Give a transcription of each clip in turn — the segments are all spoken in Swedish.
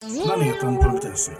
Planeten.se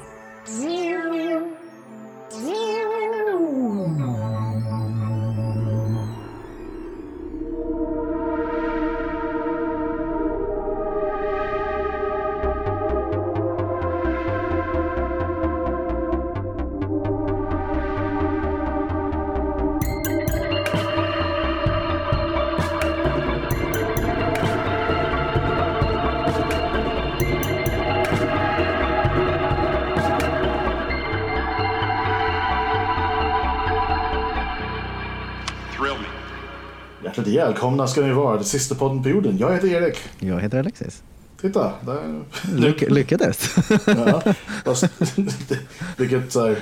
välkomna ska ni vara till sista podden på jorden. Jag heter Erik. Jag heter Alexis. Titta, där... Lyck, lyckades. Ja, fast, vilket så här,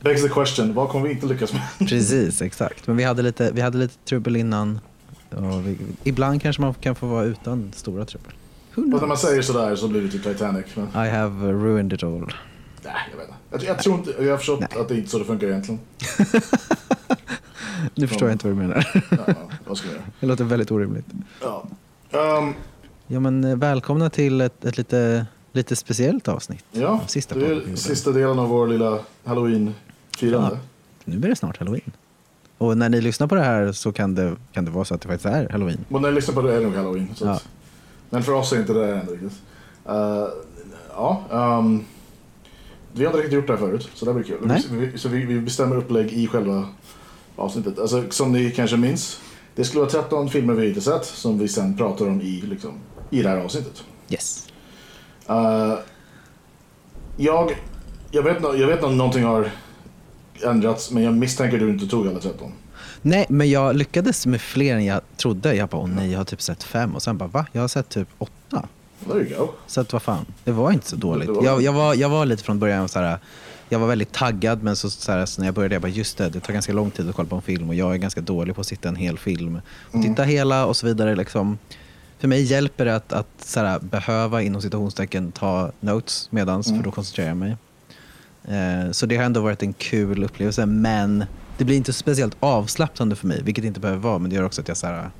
begs the question, vad kommer vi inte lyckas med? Precis, exakt. Men vi hade lite, vi hade lite trubbel innan. Vi, ibland kanske man kan få vara utan stora trubbel. När man säger sådär så blir det typ Titanic. Men, I have ruined it all. nej, jag vet inte. Jag, jag tror inte, jag har förstått Nej. att det är inte så det funkar egentligen. Nu förstår jag inte vad du menar. Ja, vad ska vi göra? Det låter väldigt orimligt. Ja. Um, Ja, men eh, välkomna till ett, ett lite, lite speciellt avsnitt. ja, Sista det är sista delen av vår lilla halloween-firande. Ja. Nu blir det snart halloween. Och när ni lyssnar på det här så kan det, kan det vara så att det faktiskt är halloween. Men när jag lyssnar på det är det nog halloween. Ja. att, men för oss är inte det ändå riktigt. Uh, ja, um, vi har inte riktigt gjort det här förut, så det blir kul. Nej. Vi, så vi, vi bestämmer upplägg i själva avsnittet. Alltså, som ni kanske minns, det skulle vara 13 filmer vi inte sett som vi sen pratar om i, liksom, i det här avsnittet. Yes. Uh, jag, jag, vet, jag vet om någonting har ändrats, men jag misstänker att du inte tog alla 13. Nej, men jag lyckades med fler än jag trodde. Jag bara, åh nej, jag har typ sett fem. Och sen bara, va? Jag har sett typ åtta. There you go. Så att vad fan, det var inte så dåligt. Jag, jag, var, jag var lite från början så här, jag var väldigt taggad men så, så, här, så när jag började, jag bara just det, det tar ganska lång tid att kolla på en film och jag är ganska dålig på att sitta en hel film och titta hela och så vidare. Liksom. För mig hjälper det att, att så här, behöva inom citationstecken ta notes medans för då koncentrerar jag mig. Eh, så det har ändå varit en kul upplevelse men det blir inte speciellt avslappnande för mig, vilket det inte behöver vara men det gör också att jag så här,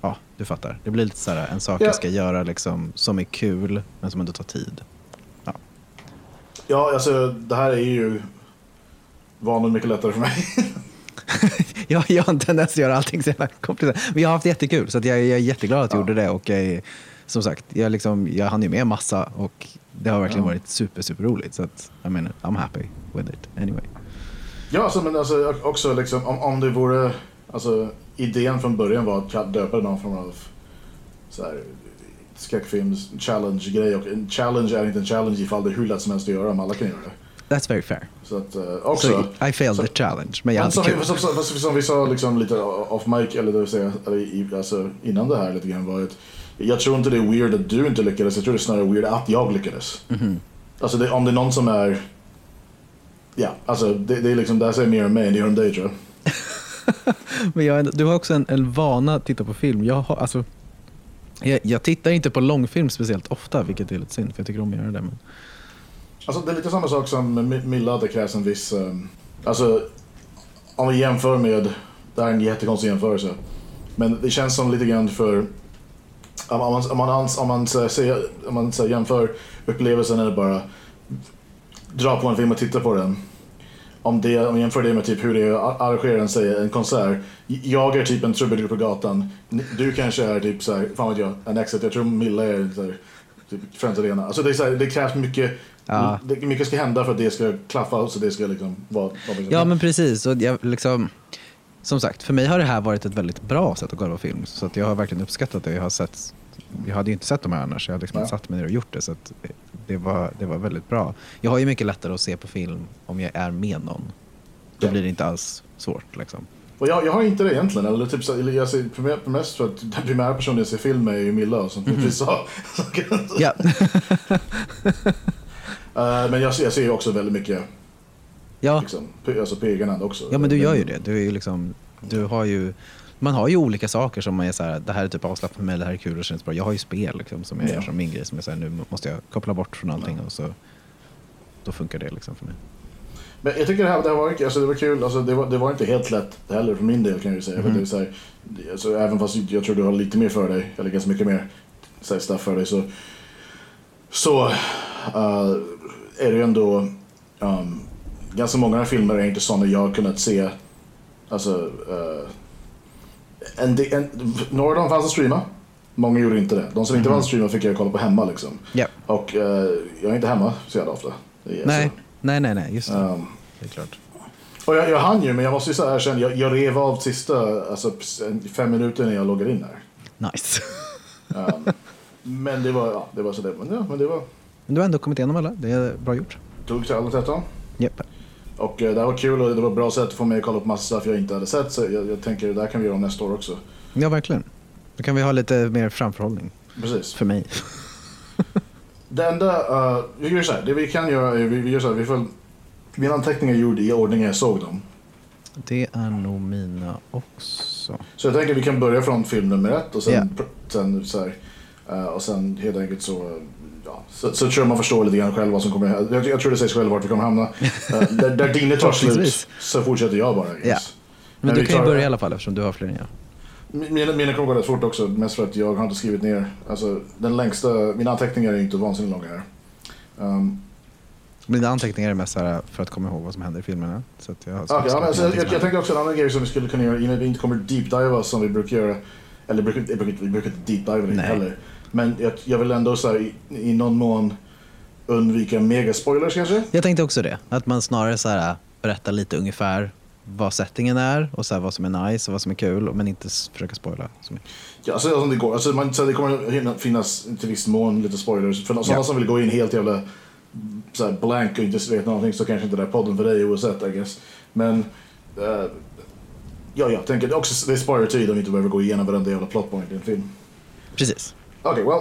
ja du fattar. Det blir lite så här, en sak Ja. jag ska göra liksom, som är kul men som ändå tar tid. Ja. Alltså det här är ju vanligt mycket lättare för mig. jag, jag har en tendens att göra allting så jävla komplicerat. Men jag har haft jättekul så jag, jag är jätteglad att jag Ja. gjorde det och jag som sagt, jag, liksom, jag hann ju med massa och det har verkligen varit super, super roligt. Så att, I mean, I'm happy with it anyway. Ja, alltså, men alltså, också liksom, om, om det vore... Alltså, idén från början var att döpa det någon form av så här, skräckfilms challenge-grej. Och en challenge är inte en challenge ifall det är hur lätt som helst att göra om alla kan göra det. That's very fair. Så att, eh, också... So I failed så- the challenge, men jag hade som, kul. vi, som, som, som vi sa liksom lite off mic, eller det vill säga eller alltså, innan det här lite grann var att jag tror inte det är weird att du inte lyckades, jag tror det är snarare weird att jag lyckades. Mhm. Alltså det, om det är någon som är... Ja, alltså det, det är liksom, det här säger mer om mig än det gör om dig tror jag. Men jag, du har också en, en vana att titta på film. Jag, har, alltså, jag, jag tittar inte på långfilm speciellt ofta, vilket är lite synd, för jag tycker om att göra det. Men... Alltså det är lite samma sak som med Milla, det krävs en viss... ehm, alltså, om vi jämför med... Det här är en jättekonstig jämförelse. Men det känns som lite grann för... Om man, om man, om man, så säger, om man så jämför upplevelsen eller bara dra på en film och titta på den. Om, det, om man jämför det med typ hur det är att arrangera en, säg, en konsert. Jag är typ en trubadur på gatan. Du kanske är typ så här, fan vet jag, en exit. Jag tror Milla är så här, typ Friends Arena. Alltså det, är så här, det krävs mycket, Ja. det, mycket ska hända för att det ska klaffa så det ska liksom vara... vara Ja, men precis. Och jag, liksom, som sagt, för mig har det här varit ett väldigt bra sätt att kolla på film. Så att jag har verkligen uppskattat det. Jag, har sett, jag hade ju inte sett de här annars. Jag hade liksom Ja. satt mig ner och gjort det. Så att det, var, det var väldigt bra. Jag har ju mycket lättare att se på film om jag är med någon. Då blir det inte alls svårt. Liksom. Och jag, jag har inte det egentligen. Eller typ, så, eller jag ser primär- mest för att den primära personen jag ser film med är ju Milla som vi sa. Ja. Eh, men jag, ser- jag ser ju också väldigt mycket ja. liksom, alltså på egen hand också. ja, men du gör ju det. Du är ju liksom, du har ju, man har ju olika saker som man är så här, det här är typ avslappnat för mig, det här är kul och känns bra. Jag har ju spel liksom, som jag Ja. gör som min grej. Som jag säger, nu måste jag koppla bort från allting och så då funkar det liksom för mig. Men jag tycker det här det har varit, alltså det var kul, alltså det, var, det var inte helt lätt heller för min del kan jag ju säga. För Mhm. det är så här, alltså, även fast jag tror du har lite mer för dig, eller ganska mycket mer så här, stuff för dig så, så eh, är det ju ändå um, ganska många filmer är inte sådana jag kunnat se. Alltså, eh, en, en, några av dem fanns att streama. Många gjorde inte det. De som inte fanns att streama fick jag kolla på hemma liksom. Ja. Och eh, jag är inte hemma så jävla ofta. Nej, nej, nej, nej, just det. Um, Det är klart. och jag, jag hann ju, men jag måste ju säga erkänna, jag, jag rev av sista alltså, fem minuter när jag loggade in här. Nice. Um, men det var, ja, det var så det, men, ja, men det var, Men du har ändå kommit igenom alla. Det är bra gjort. tog till alla 13. Japp. Och eh, det var kul och det var ett bra sätt att få mig att kolla på massa stuff jag inte hade sett. Så jag, jag tänker det här kan vi göra om nästa år också. Ja, verkligen. Då kan vi ha lite mer framförhållning. Precis. För mig. Det enda, eh, vi gör så här, det vi kan göra är, vi, vi gör så här, vi får, mina anteckningar är gjorda i ordning jag såg dem. Det är nog mina också. Så jag tänker vi kan börja från film nummer ett och sen, pr- sen så här, eh, och sen helt enkelt så, ja, så, så tror jag man förstår lite grann själv vad som kommer jag, jag tror det sägs själv vart vi kommer hamna. Uh, där, där dina tar slut så fortsätter jag bara. Ja. Men, vi du kan ju börja i alla fall eftersom du har fler jag. Mina, mina kommer gå rätt fort också, mest för att jag har inte skrivit ner. Alltså, den längsta, mina anteckningar är inte vansinnigt långa här. Um, Mina anteckningar är mest för att komma ihåg vad som händer i filmerna. Så att jag, okay, ja, men, alltså, jag, jag, jag tänkte också en annan grej som vi skulle kunna göra innan vi inte kommer deep-diva som vi brukar göra. Eller vi brukar, vi brukar inte deep-diva heller. Men jag, jag vill ändå så här, i, i någon mån undvika megaspoilers kanske. Jag tänkte också det. Att man snarare så här, berättar lite ungefär vad settingen är och så här, vad som är nice och vad som är kul. Men inte försöka spoila så mycket. Ja, alltså, som det går. Alltså, man, så det kommer finnas till viss mån lite spoilers. För sådana Ja. som vill gå in helt jävla så här, blank och inte vet någonting så kanske inte det är podden för dig oavsett I guess. Men eh, ja, jag tänker också det spoiler tid om vi inte behöver gå igenom varenda jävla plot point i en film. Precis. Okej, well.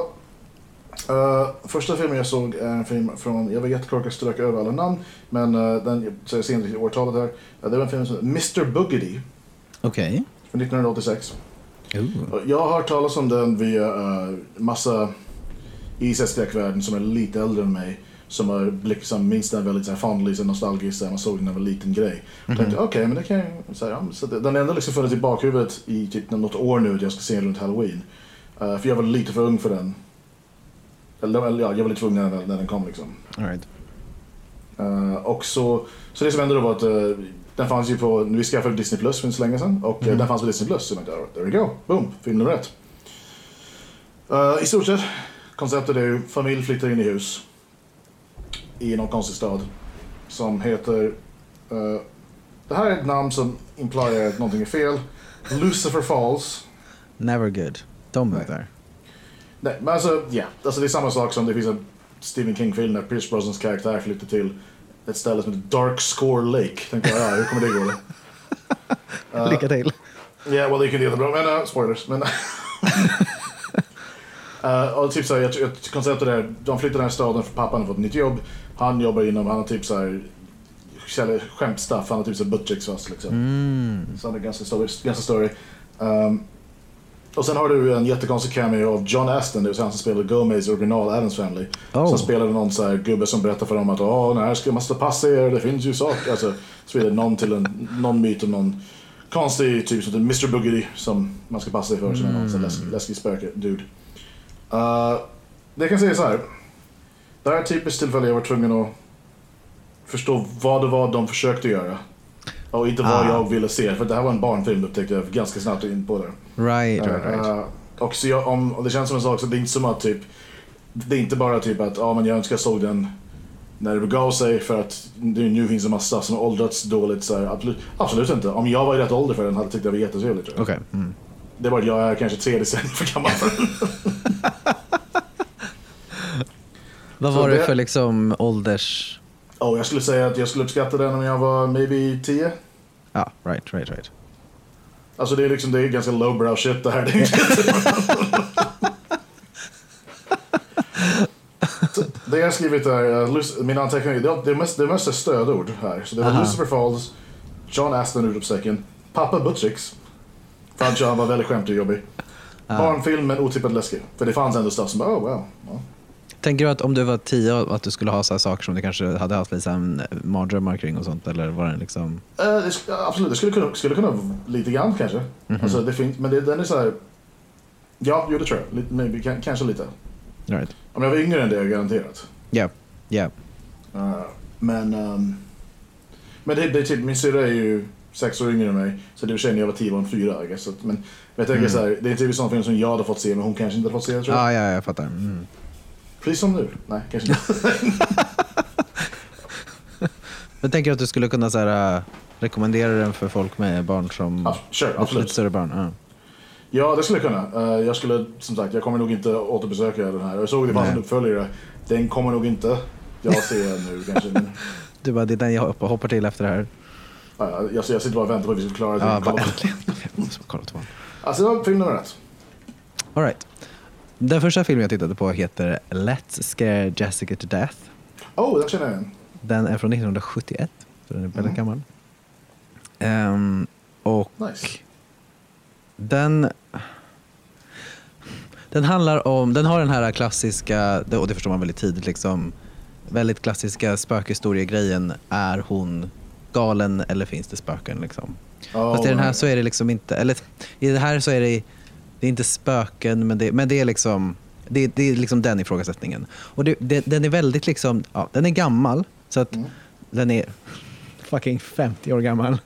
Uh, första filmen jag såg är en film från, jag var jättekorkad strök över alla namn, men uh, den, jag ser inte årtalet här. Uh, det var en film som Mr Boogedy Okej. från 1986. Ooh. Jag har hört talas om den via uh, massa i skräckvärlden som är lite äldre än mig. Som har liksom, minns den väldigt så här, man såg den när var liten grej. Och tänkte okej, men det kan jag... Så här, ja, så det, den ändå liksom funnits i bakhuvudet i typ något år nu att jag ska se den runt halloween. Uh, för jag var lite för ung för den. Eller, eller ja, jag var lite för ung när, den- när den kom liksom. All right. Uh, och så, så det som hände då var att uh, den fanns ju på, vi skaffade Disney Plus för inte så länge sedan och uh, den fanns på Disney Plus. Så jag tänkte, "Alright, there we go, boom, film nummer ett. I stort sett, konceptet är ju familj flyttar in i hus i någon konstig stad som heter, det här är ett namn som implierar att någonting är fel. Lucifer Falls. Never good. Don't move Nej. there. Nej, men alltså, ja. Alltså det är samma sak som det finns en Stephen King-film där Pierce Brosnans karaktär flyttar till ett ställe som heter Dark Score Lake. Tänkte jag, ja, hur kommer det gå då? Lycka till. Ja, well, det kunde jättebra, men uh, spoilers. Men, uh, och typ såhär, jag, jag, konceptet är, de flyttar till den här staden för pappan har fått ett nytt jobb. Han jobbar inom, han har typ såhär, säljer skämtstuff, han har typ fast liksom. Mm. Så han är ganska story. Ganska story. Um, och sen har du en jättekonstig cameo av John Aston, det vill säga han som spelade Gomez i original Addams Family. Oh. Som spelade någon så här gubbe som berättar för dem att åh, nej, ska, måste passa er, det finns ju saker. Alltså, så vidare. Någon till en, någon myt om någon konstig typ som Mr Boogedy som man ska passa sig för, som är någon läskig, läskig spöke, dude. Uh, det kan säga så här. Det här är ett typiskt tillfälle jag var tvungen att förstå vad det var de försökte göra. Och inte vad Ah. jag ville se, för det här var en barnfilm upptäckte jag ganska snabbt in på det. Right, right, right. Uh, och, så jag, om, och det känns som en sak, så det är inte som att typ Det är inte bara typ att ja, men jag önskar jag såg den när det begav sig för att det nu finns en massa som har åldrats dåligt. Så här, absolut, absolut inte. Om jag var i rätt ålder för den hade jag tyckt det var jättetrevligt. tror jag. Okej. Mm. Det är bara att jag är kanske tre decennier för gammal för. Vad var det det- för liksom ålders... oh, jag skulle säga att jag skulle uppskatta den om jag var maybe 10. Ja, right, right, right. Alltså det är liksom det är ganska lowbrow shit det här. Det det jag har skrivit är, Luc- mina anteckningar, det, det, mest, det mest är stödord här. Så det var Aha. Lucifer Falls, John Aston utropstecken, Pappa Butchicks. För att han var väldigt skämtig och jobbig. Ah. Barnfilm men otippat läskig. För det fanns ändå stuff som bara, oh wow. Ja. Tänker du att om du var tio att du skulle ha så här saker som du kanske hade haft en mardrömmar kring och sånt? Eller var den liksom... Eh, absolut, det skulle kunna, skulle kunna vara lite grann kanske. Mhm. Alltså, det finns, men det, den är så här. Ja, jo det tror jag. Lite, maybe, kan, kanske lite. Right. Om jag var yngre än det, garanterat. Ja. Ja. Uh, men um, men det, det typ, min syrra är ju sex år yngre än mig. Så det var när jag var tio var hon fyra. I guess. Men jag tänker Mm. så här, det är en typ sån film som jag hade fått se men hon kanske inte hade fått se tror jag. Ja, ja, jag fattar. Mm. Precis som nu. Nej, kanske inte. Jag tänker att du skulle kunna så här, äh, rekommendera den för folk med barn som... Ja, sure, lite absolut. större barn. Ja. Ja, det skulle jag kunna. Eh, jag skulle, som sagt, jag kommer nog inte återbesöka den här. Jag såg det fanns en uppföljare. Den kommer nog inte jag se nu kanske. Men, Du bara, det är den jag hoppar, till efter det här. ja, jag, jag sitter bara och väntar på att vi ska klara det. Ja, bara äntligen. Jag måste kolla på den. Alltså, det var film nummer ett. All right. Den första filmen jag tittade på heter Let's Scare Jessica to Death. Oh, den känner jag igen. Den är från 1971, så den är väldigt Mm. gammal. Ehm, och Nice. den... Den handlar om, den har den här klassiska, och det förstår man väldigt tidigt, liksom, väldigt klassiska spökhistoriegrejen. Är hon galen eller finns det spöken? Liksom? Oh, Fast i den här så är det liksom inte, eller i det här så är det, det är inte spöken, men det, men det är liksom det, det är liksom den ifrågasättningen. Och det, det, den är väldigt liksom, ja, den är gammal, så att Mm. den är fucking 50 år gammal.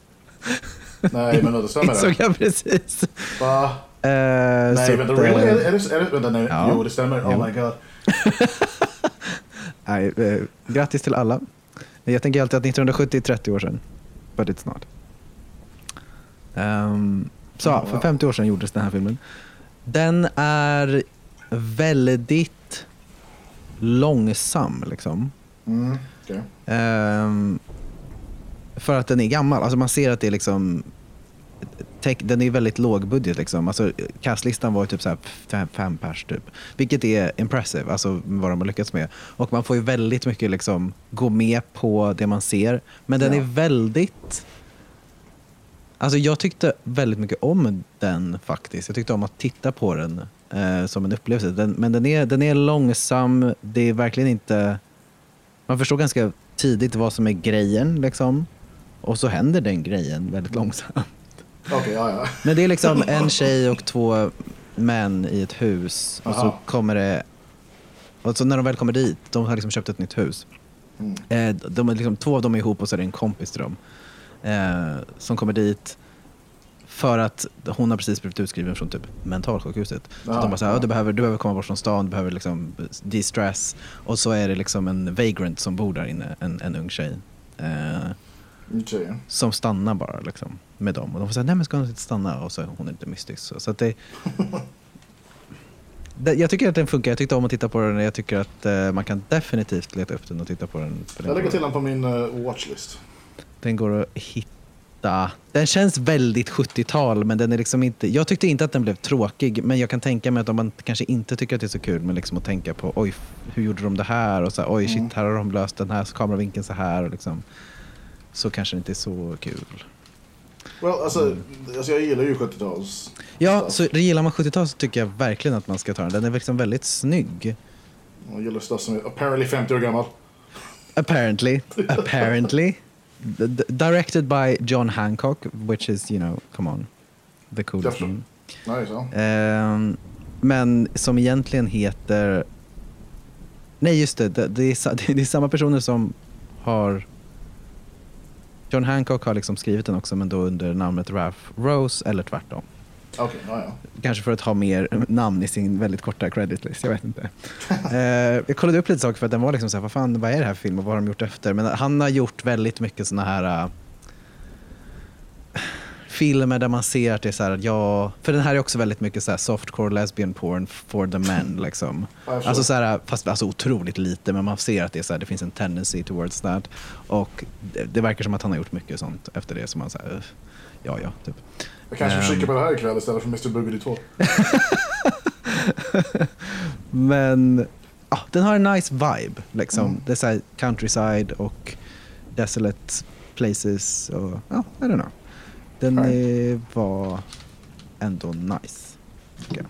Nej, men det stämmer Insåg jag precis. Va? Eh, Nej, vänta, att, really? eh, Är är det, är det, vänta, nej. Ja. Jo, det stämmer. Oh Jo. my god. nej, eh, grattis till alla. Jag tänker alltid att 1970 är 30 år sedan. But it's not. Ehm, så ja, för Wow. 50 år sedan gjordes den här filmen. Den är väldigt långsam liksom. Mm, okej. Ehm, för att den är gammal. Alltså man ser att det är liksom tech, den är väldigt låg budget liksom. Alltså castlistan var typ så här fem, fem pers typ. Vilket är impressive, alltså vad de har lyckats med. Och man får ju väldigt mycket liksom gå med på det man ser. Men den Ja. är väldigt Alltså jag tyckte väldigt mycket om den faktiskt. Jag tyckte om att titta på den eh, som en upplevelse. Den, men den är, den är långsam. Det är verkligen inte... Man förstår ganska tidigt vad som är grejen. Liksom. Och så händer den grejen väldigt långsamt. Okej, ja, ja. Men det är liksom en tjej och två män i ett hus. Och så Aha. kommer det... Och så när de väl kommer dit, de har liksom köpt ett nytt hus. Mm. Eh, de är liksom, två av dem är ihop och så är det en kompis till dem. Eh, som kommer dit för att hon har precis blivit utskriven från typ mentalsjukhuset. Så Ja, de bara såhär, ja. ja. du, behöver, du behöver komma bort från stan, du behöver liksom de-stress. Och så är det liksom en vagrant som bor där inne, en, en ung tjej. Eh, Okej. som stannar bara liksom, med dem. Och de får säga, nej men ska hon inte stanna? Och så är hon inte mystisk. Så, så det, det, jag tycker att den funkar. Jag tyckte om att titta på den. Jag tycker att eh, man kan definitivt leta upp den och titta på den. Den, Jag lägger till den på min uh, watchlist. Den går att hitta. Den känns väldigt 70-tal men den är liksom inte... Jag tyckte inte att den blev tråkig men jag kan tänka mig att om man kanske inte tycker att det är så kul men liksom att tänka på oj, hur gjorde de det här? Och så här, oj, Mm. shit, här har de löst den här kameravinkeln så här. Och liksom, så kanske det inte är så kul. Well, alltså, alltså jag gillar ju 70-tals... Ja, så gillar man 70-tal så tycker jag verkligen att man ska ta den. Den är liksom väldigt snygg. Jag gillar stuff som är apparently 50 år gammal. Apparently. Apparently. Directed by John Hancock, which is, you know, come on. The coolest name. Ehm, men som egentligen heter... Nej, just det. Det, det, är, det är samma personer som har... John Hancock har liksom skrivit den också, men då under namnet Ralph Rose, eller tvärtom. Okej, ja, ja. Kanske för att ha mer namn i sin väldigt korta credit list, jag vet inte. Eh, jag kollade upp lite saker för att den var liksom så här, vad fan, vad är det här för film och vad har de gjort efter? Men han har gjort väldigt mycket såna här uh, filmer där man ser att det är så här, ja, för den här är också väldigt mycket så här softcore lesbian porn for the men liksom. Alltså så här, fast alltså otroligt lite, men man ser att det är så här, det finns en tendency towards that. Och det, det verkar som att han har gjort mycket sånt efter det som man säger, ja, ja, typ. Jag kanske får Ehm. kika på det här ikväll istället för Mr. Boogedy 2. Men ja, den har en nice vibe. Liksom. Mm. Det är så countryside och desolate places. Och, ja, I don't know. Den eh, var ändå nice. jag.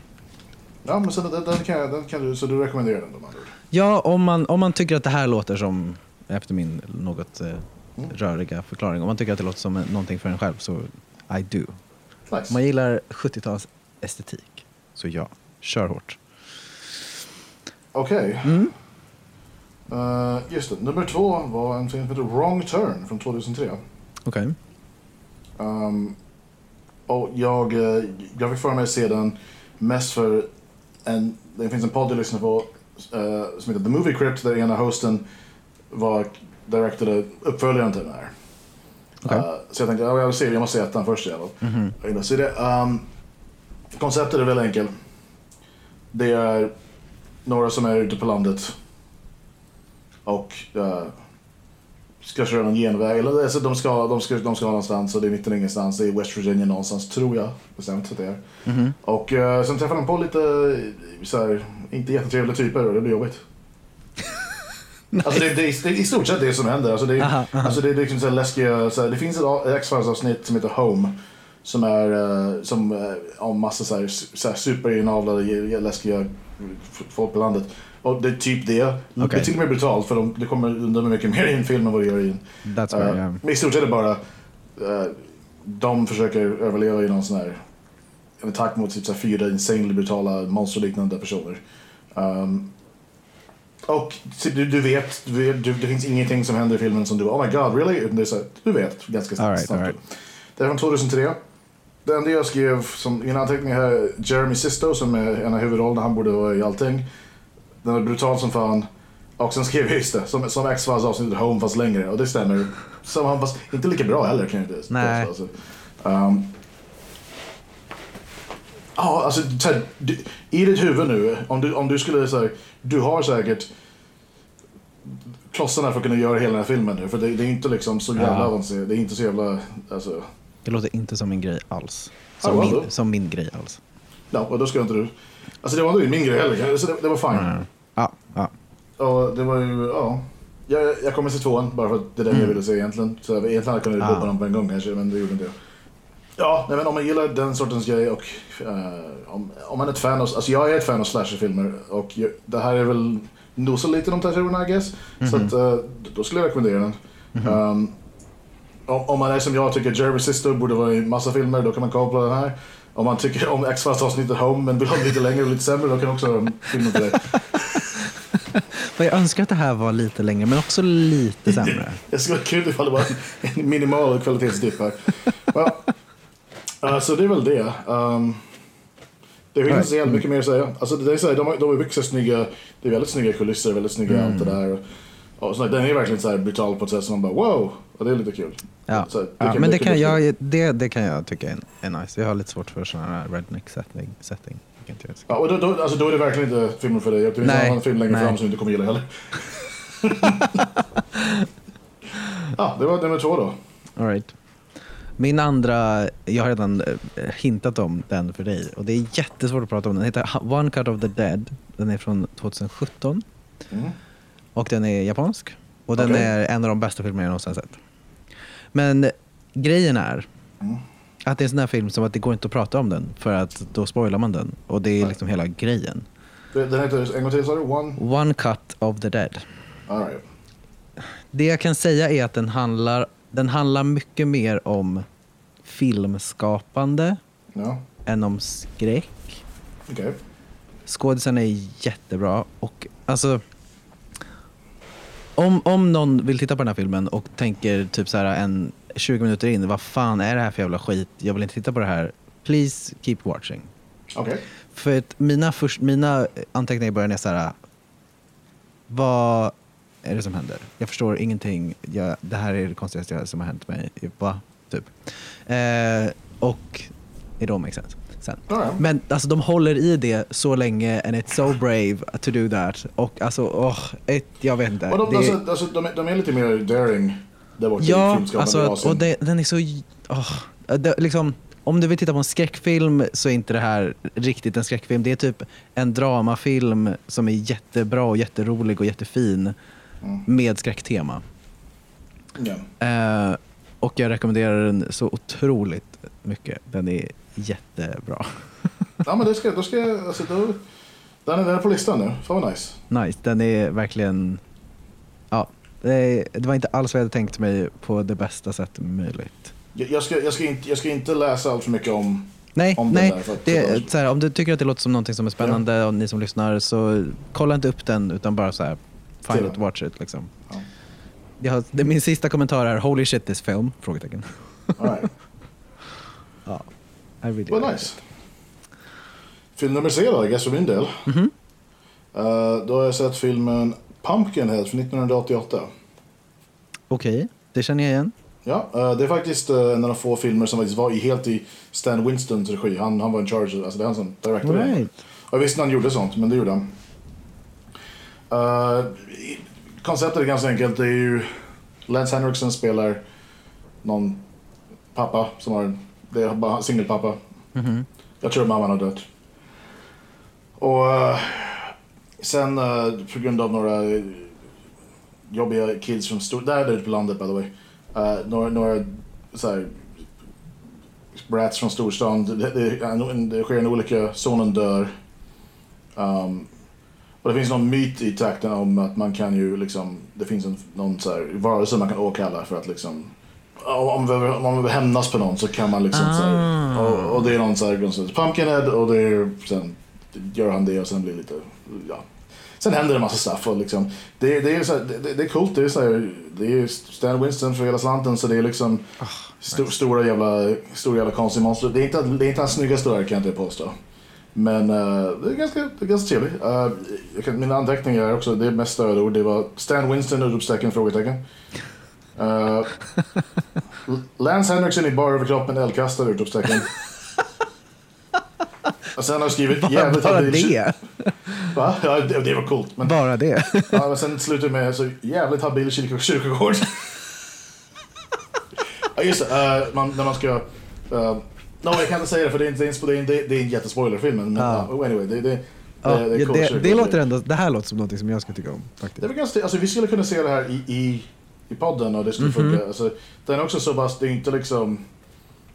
Ja, men så den, den, kan, den kan du, så du rekommenderar den då med andra? Ja, om man, om man tycker att det här låter som, efter min något eh, Mm. röriga förklaring, om man tycker att det låter som någonting för en själv så I do. Nice. man gillar 70-tals estetik, så ja, kör hårt. Okej. Mm. Eh, just det, nummer två var en film som heter Wrong Turn från 2003. Okej. Um, och jag, eh, jag fick för mig att se den mest för en, det finns en podd jag lyssnar på eh, som heter The Movie Crypt där ena hosten var directade uppföljaren till den här. Okej. Eh, så jag tänkte, ja, jag vill se jag måste se ettan först i alla fall. Se det. Um, konceptet är väldigt enkelt. Det är några som är ute på landet och eh, ska köra någon genväg. Eller alltså, de, ska, de, ska, de ska ha någonstans och det är mitt i ingenstans. Det är West Virginia någonstans, tror jag bestämt att det är. Mhm. Och uh, sen träffar de på lite, så här, inte jättetrevliga typer och det blir jobbigt. Alltså det, det, det är i stort sett det som händer. Alltså det, är- Aha, aha. Alltså det är liksom så läskiga, så här, det finns ett X-Files avsnitt som heter Home. Som är eh, som, uh, om massa så här, så här superinavlade läskiga folk på landet. Och det är typ det. Det är till och med brutalt för de, det kommer undan med mycket mer i en film än vad det gör i en That's fair, Eh, yeah. Men i stort sett är det bara eh, de försöker överleva i någon sån här en attack mot typ så här fyra insanely brutala monsterliknande personer. Um, och du, du vet, du, du, det finns ingenting som händer i filmen som du oh my god really? Utan Det är så här, du vet ganska snabbt. All right, all right. Det är från 2003. Det enda jag skrev som mina anteckningar här är Jeremy Sisto som är en av huvudrollerna, han borde vara i allting. Den är brutal som fan. Och sen skrev jag just det, som, som X-Files avsnittet Home fast längre. Och det stämmer. Som han fast inte lika bra heller kan jag inte Nej. Alltså. Um, Ja, alltså så här, i ditt huvud nu, om du, om du skulle säga, du har säkert klossarna för att kunna göra hela den här filmen nu. För det, det är inte liksom så jävla Ja. avancerat. Det är inte så jävla, alltså. Det låter inte som min grej alls. Som, min, som min grej alls. Ja, och då ska inte du. Alltså det var inte min grej heller. Så det, det var fine. Mm. Ja, ja. Och det var ju, ja. Jag, jag kommer se tvåan bara för att det är den jag ville se egentligen. Så egentligen kunde jag gå Ah. på den på en gång kanske, men det gjorde inte jag. Ja, nej, men om man gillar den sortens grej och eh, om, om man är ett fan av, alltså jag är ett fan av slasherfilmer och jag, det här är väl nosar lite om territorierna I guess. Så att, eh, då skulle jag rekommendera den. Um, om, man är som jag tycker Jeremy Sister borde vara i massa filmer, då kan man på den här. Om man tycker om X-Files avsnittet Home men vill ha lite längre och lite sämre, då kan också ha filmen till det. Men jag önskar att det här var lite längre, men också lite sämre. Det skulle vara kul ifall det var en minimal kvalitetsdipp här. Ja. Eh, så det är väl det. Um, det finns inte så mycket mer att säga. Alltså, det är så här, de, har- de så här snygga, det är väldigt snygga kulisser, väldigt snygga allt det där. Och så, den är verkligen så här brutal på ett sätt som man bara wow, och det är lite kul. Ja. Så, det ja, kan men det kan, jag, det, det kan jag tycka är, är nice. Jag har lite svårt för sådana här redneck setting. setting. Ja, och då, då, alltså, då är det verkligen inte filmen för dig. Det finns Nej, en annan film längre nej. fram som du inte kommer gilla heller. ja, det var nummer två då. All right. Min andra, jag har redan eh, hintat om den för dig och det är jättesvårt att prata om den. Den heter One Cut of the Dead. Den är från 2017 Mm. och den är japansk. Och den Okej. är en av de bästa filmer jag någonsin sett. Men grejen är Mm. att det är en sån här film som att det går inte att prata om den för att då spoilar man den. Och det är liksom hela grejen. Den heter, en gång till sa du? One? One Cut of the Dead. All right. Det jag kan säga är att den handlar, den handlar mycket mer om filmskapande Ja, än om skräck. okej. Skådisen är jättebra och alltså om, om någon vill titta på den här filmen och tänker typ så här en 20 minuter in, vad fan är det här för jävla skit? Jag vill inte titta på det här. Please keep watching. Okej. För att mina, först, mina anteckningar i början är så här, vad är det som händer? Jag förstår ingenting. Jag, det här är det konstigaste som har hänt mig. Va? Typ. Eh, och it all makes sense. Sen. Right. Men alltså, de håller i det så länge and it's so brave to do that. Och alltså, åh, ett, jag vet inte. Och de, Det- alltså, alltså, de, är- de är lite mer daring där borta i Ja, filmskapande alltså, och det, den är så... åh, det, liksom, om du vill titta på en skräckfilm så är inte det här riktigt en skräckfilm. Det är typ en dramafilm som är jättebra och jätterolig och jättefin Mm. med skräcktema. Ja. Eh, och jag rekommenderar den så otroligt mycket. Den är jättebra. ja, men det ska, då ska jag, alltså, då, den, är, den är på listan nu. Fan vad nice. Nice. Den är verkligen... Ja, det, det var inte alls vad jag hade tänkt mig på det bästa sätt möjligt. Jag, jag, ska, jag, ska inte, jag ska inte läsa allt för mycket om... Nej, om den nej. där, det, är så här, om du tycker att det låter som någonting som är spännande och ni som lyssnar så kolla inte upp den utan bara så här, fine TV. to watch it. Liksom. Ja. Jag har, det, min sista kommentar är holy shit this film? Frågetecken. All right. ja. I really Well, like nice. Film nummer tre då, I guess för min del. Mhm. Eh, då har jag sett filmen Pumpkinhead från 1988. Okej, det känner jag igen. Ja, eh, det är faktiskt eh, en av de få filmer som faktiskt var i, helt i Stan Winstons regi. Han, han var in charge, alltså det är han som directade den. Right. Jag visste inte han gjorde sånt, men det gjorde han. I- konceptet är ganska enkelt. Det är ju Lance Henriksen spelar någon pappa som har, det är bara singelpappa. Mhm. Jag tror mamman har dött. Och eh, sen eh, på grund av några jobbiga kids från stor... Där är det ute på landet by the way. Eh, några några så här, brats från storstan. Det, det, det sker en olycka, sonen dör. Um, och det finns någon myt i takten om att man kan ju liksom, det finns en, någon så här varelse man kan åkalla för att liksom om man om man behöver hämnas på någon så kan man liksom så här, Ah. och, och det är någon så här Pumpkinhead och det är sen gör han det och sen blir det lite, ja. Sen händer det en massa stuff och liksom, det, det är så här, det, det är coolt, det är så här, det är Stan Winston för hela slanten så det är liksom sto, stora jävla, stora jävla konstiga monster. Det är inte, det är inte hans snyggaste verk kan jag inte påstå. Men eh, det är ganska, det är ganska trevligt. Uh, kan, mina anteckningar är också, det är mest stödord. Det var Stan Winston, utropstecken, frågetecken. Uh, Lance Henriksen i bar överkroppen, eldkastare, utropstecken. Och sen har jag skrivit Bara, jävligt bara habil- det. Va? Ja, det, det var coolt. Men, Bara det. ja, men sen slutar det med så jävligt habil kyrk- kyrkogård. ja, just det. eh, man, när man ska... Uh, no, jag kan inte säga det för det är inte, det är, en- det är, det en jättespoiler men Ja. uh, anyway, det, det, Ja, det, det det, det, låter ändå, det här låter som något som jag ska tycka om. Det är Faktiskt. ganska, alltså, vi skulle kunna se det här i, i, i podden och det skulle Mhm. funka. Alltså, den är också så pass, det är inte liksom...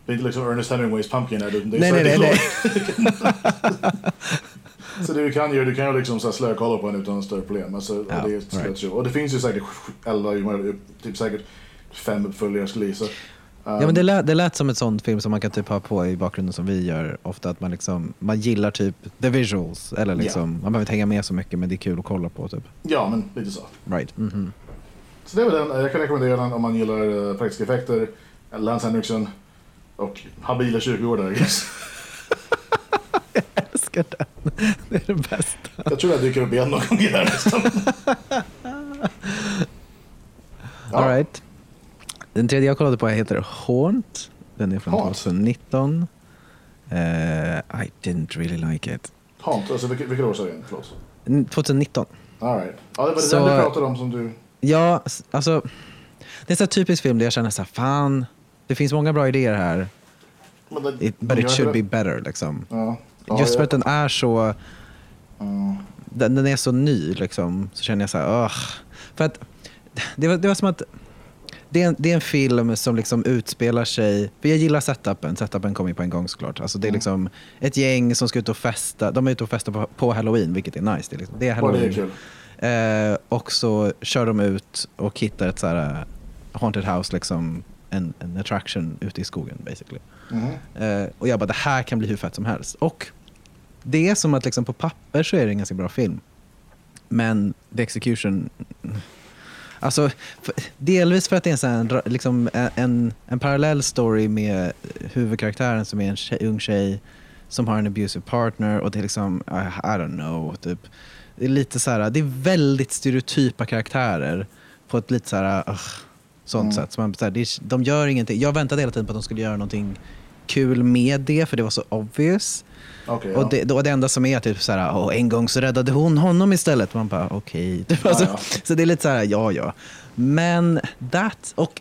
Det är inte liksom Ernest Hemingways Pumpkinhead. utan Det är Nej, nej, det nej, nej. Så det du kan göra, du kan ju liksom här slökolla på den utan större problem. Alltså, och, Ja, det är right. och det finns ju säkert 11, typ säkert fem uppföljare skulle jag gissa. Um, Ja, men det, lät, det lät som ett sånt film som man kan typ ha på i bakgrunden som vi gör ofta. Att man, liksom, man gillar typ the visuals. Eller liksom, Man behöver inte hänga med så mycket men det är kul att kolla på. Typ. Ja, men lite så. Right. mhm. Så det är väl den. Jag kan rekommendera den om man gillar uh, praktiska effekter, Lance Henriksen och habila kyrkogårdar. I guess. Jag älskar den. Det är det bästa. Jag tror jag dyker upp igen någon gång i det här nästan. Ja. All right. Den tredje jag kollade på heter Haunt. Den är från Haunt? 2019. Eh, I didn't really like it. Haunt, alltså vilket, vilket år sa du igen? Förlåt. Mm, 2019. All right. Ja, det var det Så- den du pratade om som du... Ja, alltså. Det är en typisk film där jag känner så här, fan. Det finns många bra idéer här. Men det- It, but it should det. be better liksom. Ja. Ja, Just för att den är så, Ja. den, den är så ny liksom. Så känner jag så här, "Ugh." För att det var, det var som att det är, en, det är en film som liksom utspelar sig, för jag gillar setupen, setupen kommer ju på en gång såklart. Alltså det är Mm. liksom ett gäng som ska ut och festa, de är ute och festar på, på halloween, vilket är nice. Det är, liksom, det är det halloween. är. Eh, och så kör de ut och hittar ett så här eh, haunted house, liksom en, en attraction ute i skogen basically. Mhm. Eh, och jag bara, det här kan bli hur fett som helst. Och det är som att liksom på papper så är det en ganska bra film. Men the execution... Alltså, för, delvis för att det är en, sån liksom, en- en, parallell story med huvudkaraktären som är en tjej, ung tjej som har en abusive partner och det är liksom, I, I don't know, typ. Det är lite så här, det är väldigt stereotypa karaktärer på ett lite så här, ugh, sånt Mm. sätt. Så man, så här, är, de gör ingenting. Jag väntade hela tiden på att de skulle göra någonting kul med det för det var så obvious. Ja. Och det, då det enda som är typ så här, "Åh, en gång så räddade hon honom istället. Man bara okej. Typ, alltså, ja. Så det är lite så här, ja ja. Men that, och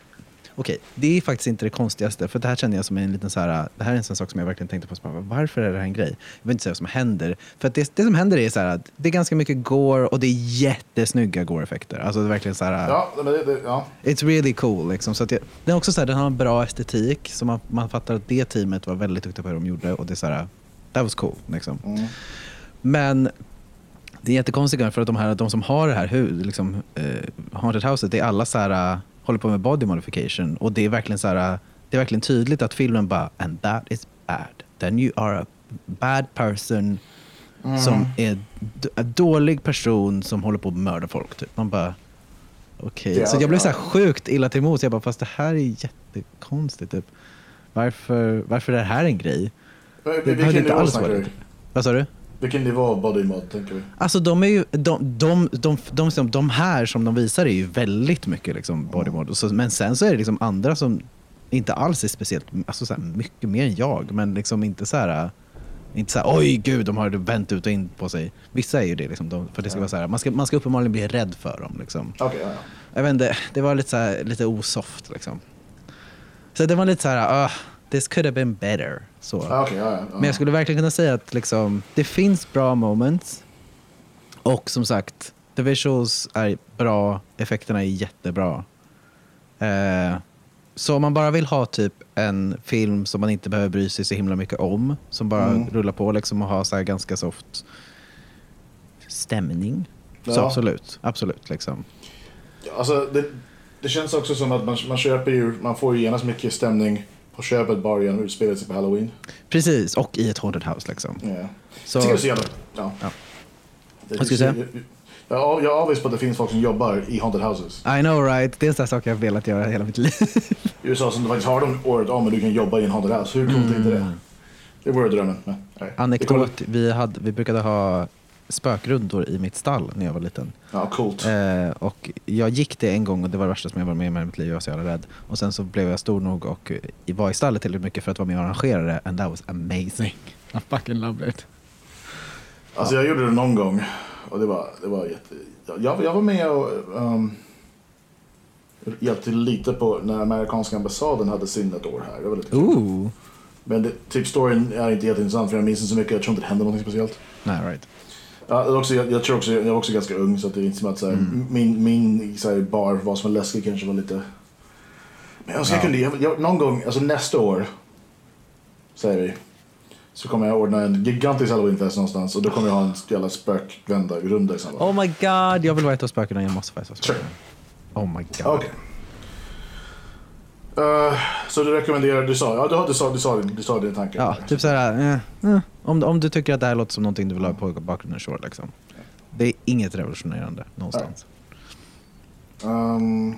okej, det är faktiskt inte det konstigaste. För det här känner jag som en liten så här, det här är en sån sak som jag verkligen tänkte på. Bara, Varför är det här en grej? Jag vill inte säga vad som händer. För att det, det som händer är så här, att det är ganska mycket gore och det är jättesnygga gore-effekter. Alltså det är verkligen så här, Ja, det, det, ja. It's really cool. Liksom. Så att jag, den, är också så här, den har en bra estetik. Så man, man fattar att det teamet var väldigt duktiga på hur de gjorde. Och det är så här, that was cool. Liksom. Mm. Men det är jättekonstigt för att de, här, de som har det här hu- liksom, eh, Haunted Houset, det är alla så här, uh, håller på med body modification. Och det är verkligen så här, uh, det är verkligen tydligt att filmen bara, and that is bad. Then you are a bad person som är en dålig person som håller på att mörda folk. Typ. Man bara, okej. Ja, så jag blev så sjukt illa till mods. Jag bara, fast det här är jättekonstigt. Typ. Varför, varför är det här en grej? Det Vilken behövde inte alls vara det. Vad sa du? Vilken nivå av body mod tänker vi? Alltså de är ju, de, de, de, de, de, de här som de visar är ju väldigt mycket liksom body mod. Och så, men sen så är det liksom andra som inte alls är speciellt, alltså så här, mycket mer än jag. Men liksom inte så här, inte så här, oj gud de har vänt ut och in på sig. Vissa är ju det liksom, de, för det ska vara så här, man ska, man ska uppenbarligen bli rädd för dem liksom. Okej, ja, ja. Jag vet inte, det var lite så här, lite osoft liksom. Så det var lite så här, ah, this could have been better. Så. Ah, ja, ja, ja. Men jag skulle verkligen kunna säga att liksom, det finns bra moments. Och som sagt, the visuals är bra, effekterna är jättebra. Eh, så om man bara vill ha typ en film som man inte behöver bry sig så himla mycket om, som bara Mm. rullar på liksom och har så ganska soft stämning. Så Ja. absolut, absolut liksom. Alltså, det, det känns också som att man, man köper ju, man får ju genast mycket stämning på köpet bara genom att utspela sig på Halloween. Precis, och i ett haunted house liksom. Ja. Så, Jag det så jävla... Ja. Ja. Det- Vad ska du säga? Jag, jag, jag är avis på att det finns folk som jobbar i haunted houses. I know right, det är en sån här sak jag har velat göra hela mitt liv. I USA som faktiskt har de året om men du kan jobba i en haunted house. Hur coolt är inte Mm. det? Det vore drömmen. Men, nej. Det Anekdot, vi, hade, vi brukade ha spökrundor i mitt stall när jag var liten. Ja, coolt. Eh, och jag gick det en gång och det var det värsta som jag var med om i mitt liv. Jag var så jävla rädd. Och sen så blev jag stor nog och eh, var i stallet tillräckligt mycket för att vara med och arrangera det. And that was amazing. I fucking loved it. Alltså jag gjorde det någon gång och det var, det var jätte... Jag, jag var med och um, hjälpte till lite på när amerikanska ambassaden hade sin ett år här. Det var lite kul. Ooh. Men det, typ storyn är inte jätteintressant för jag minns inte så mycket. Jag tror inte det hände något speciellt. Nej, right. Ja, också, jag, jag tror också, jag var också ganska ung så det är inte som att så här, Mm. min, min så här, bar, vad som är läskigt kanske var lite... Men jag, önskar jag kunde, jag, jag, någon gång, alltså nästa år, säger vi, så kommer jag ordna en gigantisk halloweenfest någonstans och då kommer jag ha en jävla spökvända runda i samband. Oh my god, jag vill vara ett av spökena. Jag måste faktiskt vara Sure. spöken. Oh my god. Okej. Eh, så du rekommenderar, du sa, ja du, du sa, du sa, du sa din tanke. Ja, typ såhär, eh, eh. Om, om du tycker att det här låter som någonting du vill ha på bakgrunden, sure liksom. Det är inget revolutionerande någonstans. Um,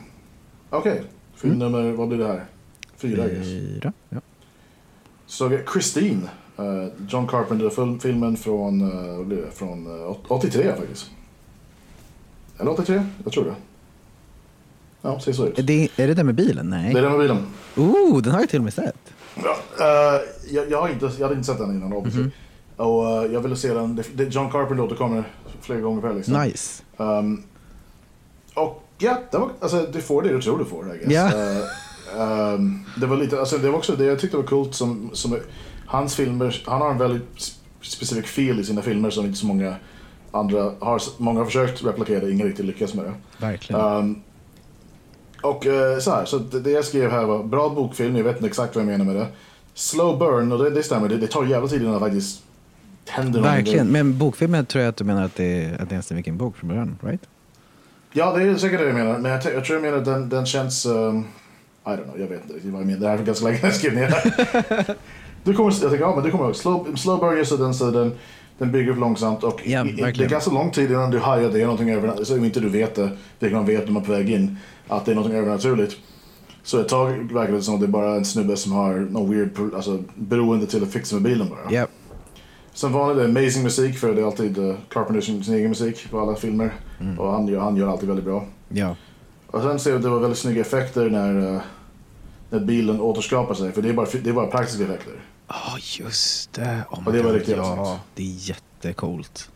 Okej, film Mm. nummer, vad blir det här? Fyra. Fyra. Ja. Så vi- Christine, eh, John Carpenter-filmen från, det? från åt- 83 faktiskt. Eller 83? Jag tror det. Ja, ser så ut. Är, det, är det den med bilen? Nej. Det är den med bilen. Ooh, den har jag till och med sett. Ja, eh, jag, jag, har inte, jag hade inte sett den innan, obviously. Mhm. Och eh, jag ville se den. Det, John Carpenter återkommer flera gånger per liksom. Nice. Um, och ja, det var, alltså, du får det du tror du får, I guess. Ja. Eh, ehm, det var lite, alltså, det var också det jag tyckte var coolt som, som hans filmer, han har en väldigt sp- specifik feel i sina filmer som inte så många andra har. Många har försökt replikera, ingen riktigt lyckas med det. Verkligen. Um, och eh, så här, så det, jag skrev här var bra bokfilm, jag vet inte exakt vad jag menar med det. Slow burn, och det, det stämmer, det, det tar jävla tid innan det faktiskt händer. Verkligen. Men bokfilmen tror jag att du menar att det är, att det är en Stephen King-bok från början, right? Ja, det är säkert det jag menar. Men jag, jag tror jag menar att den, den känns... Um, I don't know, jag vet inte riktigt vad jag menar. Det här är ganska länge sedan jag skrev ner du kommer, jag tänker, ja men du kommer ihåg. Slow, slow burn, just den, så den, den bygger upp långsamt. Och Ja, i, det är ganska lång tid innan du hajar det är någonting övernaturligt. Så om inte du vet det, vilket man vet när man är på väg in, att det är någonting övernaturligt. Så ett tag verkar det som att det är bara en snubbe som har någon weird, alltså beroende till att fixa med bilen bara. Ja. Som vanligt, det är amazing musik för det är alltid uh, Carpenter sin, egen musik på alla filmer. Mm. Och han, gör- han gör alltid väldigt bra. Ja. Och sen ser vi att det var väldigt snygga effekter när, eh, när bilen återskapar sig. För det är bara, det är bara praktiska effekter. Ja, just det. Oh Och det var riktigt Ja, snyggt. det är jättecoolt.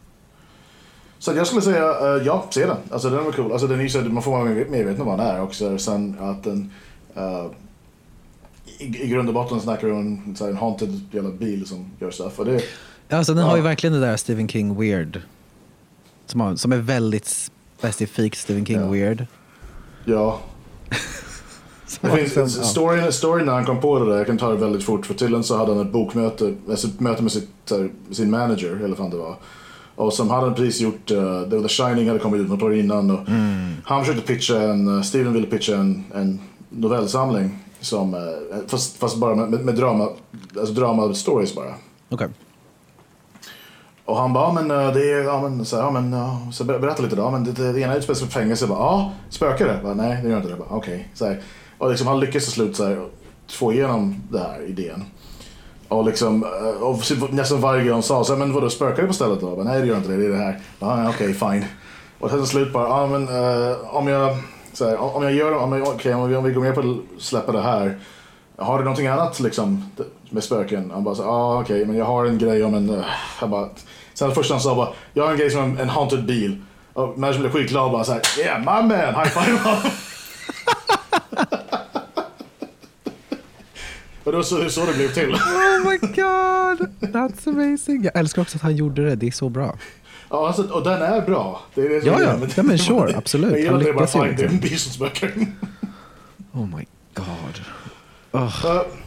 Så jag skulle säga, eh, ja, se den. Alltså den var cool. Alltså den är så att man får vara medveten om vad den är också. Sen att den... eh, i, I grund och botten snackar vi om en, en haunted jävla bil som gör stuff. Och det, Alltså den har ju Ja. verkligen det där Stephen King weird. Som, har, som är väldigt specifikt Stephen King Ja. weird. ja, Det finns, ja. storyn, storyn när han kom på det där, jag kan ta det väldigt fort. För tydligen så hade han ett bokmöte, alltså ett möte med sitt, sin manager, eller vad det var. Och som hade precis gjort, uh, The Shining hade kommit ut något år innan. Och Mm. Han försökte pitcha en, uh, Steven ville pitcha en, en novellsamling. Som, uh, fast, fast bara med, med, med drama, alltså drama stories bara. Okej. Och han bara, ja men eh, det är, ja men så, här, ja, men, ja, så ber- berätta lite då. Ja, men det, det, det ena utspelar sig på fängelse. Bara, ja, spökar det? Bara, Nej, det gör inte det. Okej. Så här. Och liksom, han lyckas till slut så här, få igenom den här idén. Och liksom, eh, och typ nästan varje gång sa så men vadå spökar du på stället då? Men, Nej det gör inte det, det är det här. Ah, Okej, okay, fine. Och sen till slut bara, ah, men uh, om jag, så här, om jag gör, om, jag, okay, om, vi, om vi går med på att släppa det här. Har du någonting annat liksom med spöken? Han bara, ja ah, okej, okay, men jag har en grej om en, eh, uh, jag bara, sen först han sa bara, jag har en grej som en, en haunted bil. Och människan blev skitglad och bara såhär, yeah my man, high five Och det var så, så det blev till. Oh my god, that's amazing. Jag älskar också att han gjorde det, det är så bra. Ja, alltså, och den är bra. Det är det Ja, ja. Ja, men sure, absolut. Jag gillar Han det bara det är en spökar. Oh my god. Uh,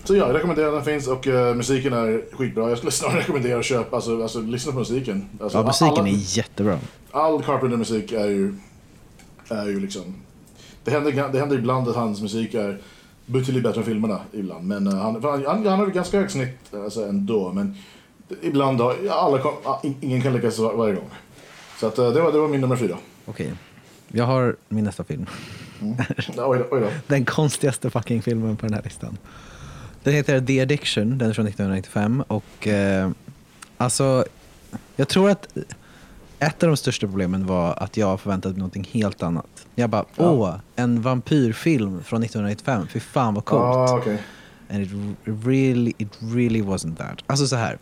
så ja, jag rekommenderar den finns och uh, musiken är skitbra. Jag skulle snarare rekommendera att köpa, alltså, alltså lyssna på musiken. Alltså, Ja, musiken alla- är jättebra. All Carpenter-musik är ju, är ju liksom... Det händer, det händer ibland att hans musik är betydligt bättre än filmerna ibland. Men uh, han, han, han, han har ganska högt snitt alltså, ändå. Men ibland har alla, kom- ingen kan lyckas var, varje gång. Så att, uh, det, var, det var min nummer fyra. Okej. Jag har min nästa film. Ja, oj, då, oj då. Den konstigaste fucking filmen på den här listan. Den heter The Addiction, den är från 1995 och eh, alltså, jag tror att ett av de största problemen var att jag förväntade mig någonting helt annat. Jag bara, åh, en vampyrfilm från 1995, fy fan vad coolt. Ah, okej. And it really, it really wasn't that. Alltså så här.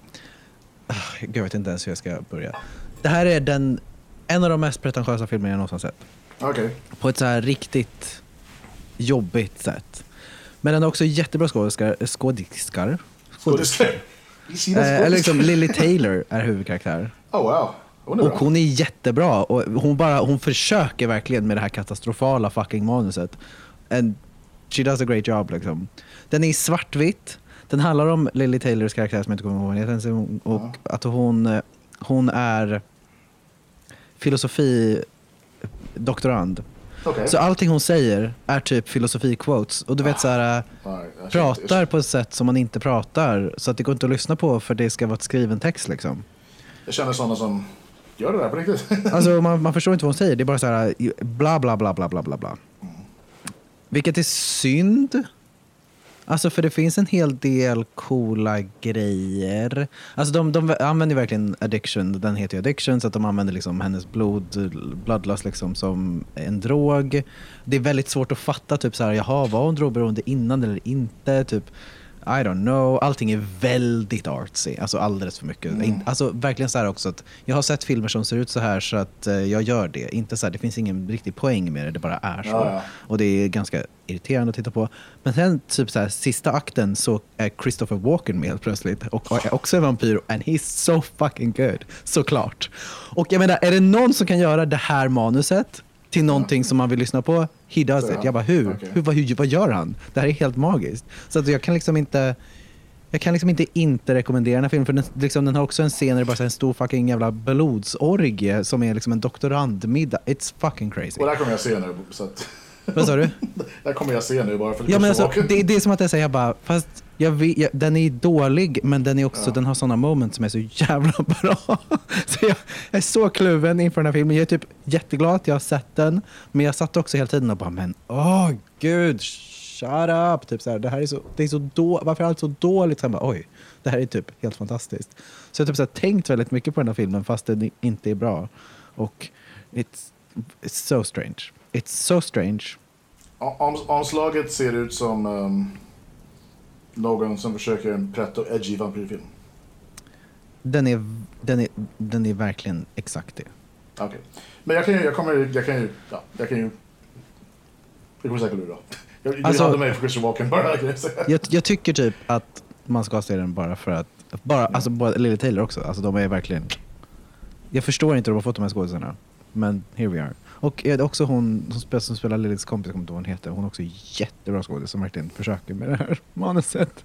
Ah, Gud, jag vet inte ens hur jag ska börja. Det här är den, en av de mest pretentiösa filmer jag någonsin sett. Okej. På ett så här riktigt jobbigt sätt. Men den har också jättebra skådiskar. skådiskar. Ser Eh, eller liksom Lily Taylor är huvudkaraktär. Oh wow. Hon Och hon är jättebra. Och hon, bara, hon försöker verkligen med det här katastrofala fucking manuset. And she does a great job liksom. Den är svartvitt. Den handlar om Lily Taylors karaktär som jag inte kommer ihåg vad hon heter. Och att hon, eh, hon är filosofidoktorand. Okej. Så allting hon säger är typ filosofi-quotes. Och du vet så här, känner inte- pratar på ett sätt som man inte pratar. Så att det går inte att lyssna på för det ska vara ett skriven text liksom. Jag känner sådana som gör det där på riktigt. Alltså man, man förstår inte vad hon säger. Det är bara så här bla bla bla bla bla bla bla. Vilket är synd. Alltså för det finns en hel del coola grejer. Alltså de, de använder verkligen addiction, den heter ju addiction, så att de använder liksom hennes blod, bloodlust liksom som en drog. Det är väldigt svårt att fatta typ så här, jaha var hon drogberoende innan eller inte? Typ, i don't know. Allting är väldigt artsy, alltså alldeles för mycket. Mm. Alltså verkligen så här också att jag har sett filmer som ser ut så här så att eh, jag gör det. Inte så här, det finns ingen riktig poäng med det, det bara är så. Ja, ja. Och det är ganska irriterande att titta på. Men sen typ så här, sista akten så är Christopher Walken med helt plötsligt och är också en vampyr and he's so fucking good. Såklart. Och jag menar, är det någon som kan göra det här manuset till någonting som man vill lyssna på, he does it. ja. Jag bara, hur? Okej. hur, vad, hur? Vad gör han? Det här är helt magiskt. Så att jag kan liksom inte... Jag kan liksom inte inte rekommendera den här filmen för den, liksom, den har också en scen där det bara är en stor fucking jävla blodsorgie som är liksom en doktorandmiddag. It's fucking crazy. Och det här kommer jag se nu. Så att, Vad sa du? det här kommer jag se nu bara för Ja, men alltså, det, det är som att jag säger bara, fast jag vet, jag, den är dålig men den, är också, Ja. den har sådana moments som är så jävla bra. Så jag, är så kluven inför den här filmen. Jag är typ jätteglad att jag har sett den. Men jag satt också hela tiden och bara, men åh gud, shut up. Typ så här, det här är så, det är så då, varför är allt så dåligt? Så bara, oj, det här är typ helt fantastiskt. Så jag har typ så här, tänkt väldigt mycket på den här filmen fast den inte är bra. Och it's, it's so strange. It's so strange. Om, omslaget ser ut som um, någon som försöker en pretto edgy vampyrfilm. Den är, den är, den är verkligen exakt det. Okej. Men jag kan ju, jag kommer, jag kan ju, ja, jag kan ju... Det kommer säkert bli bra. Jag, jag Alltså- hade mig för Christopher Walken bara, jag. Jag, tycker typ att man ska se den bara för att, bara, alltså bara Lily Taylor också, alltså de är verkligen, jag förstår inte hur de har fått de här skådisarna, men here we are. Och är det också hon som spelar, som spelar Lillys kompis, jag kommer inte ihåg vad hon heter, hon är också jättebra skådis som verkligen försöker med det här manuset.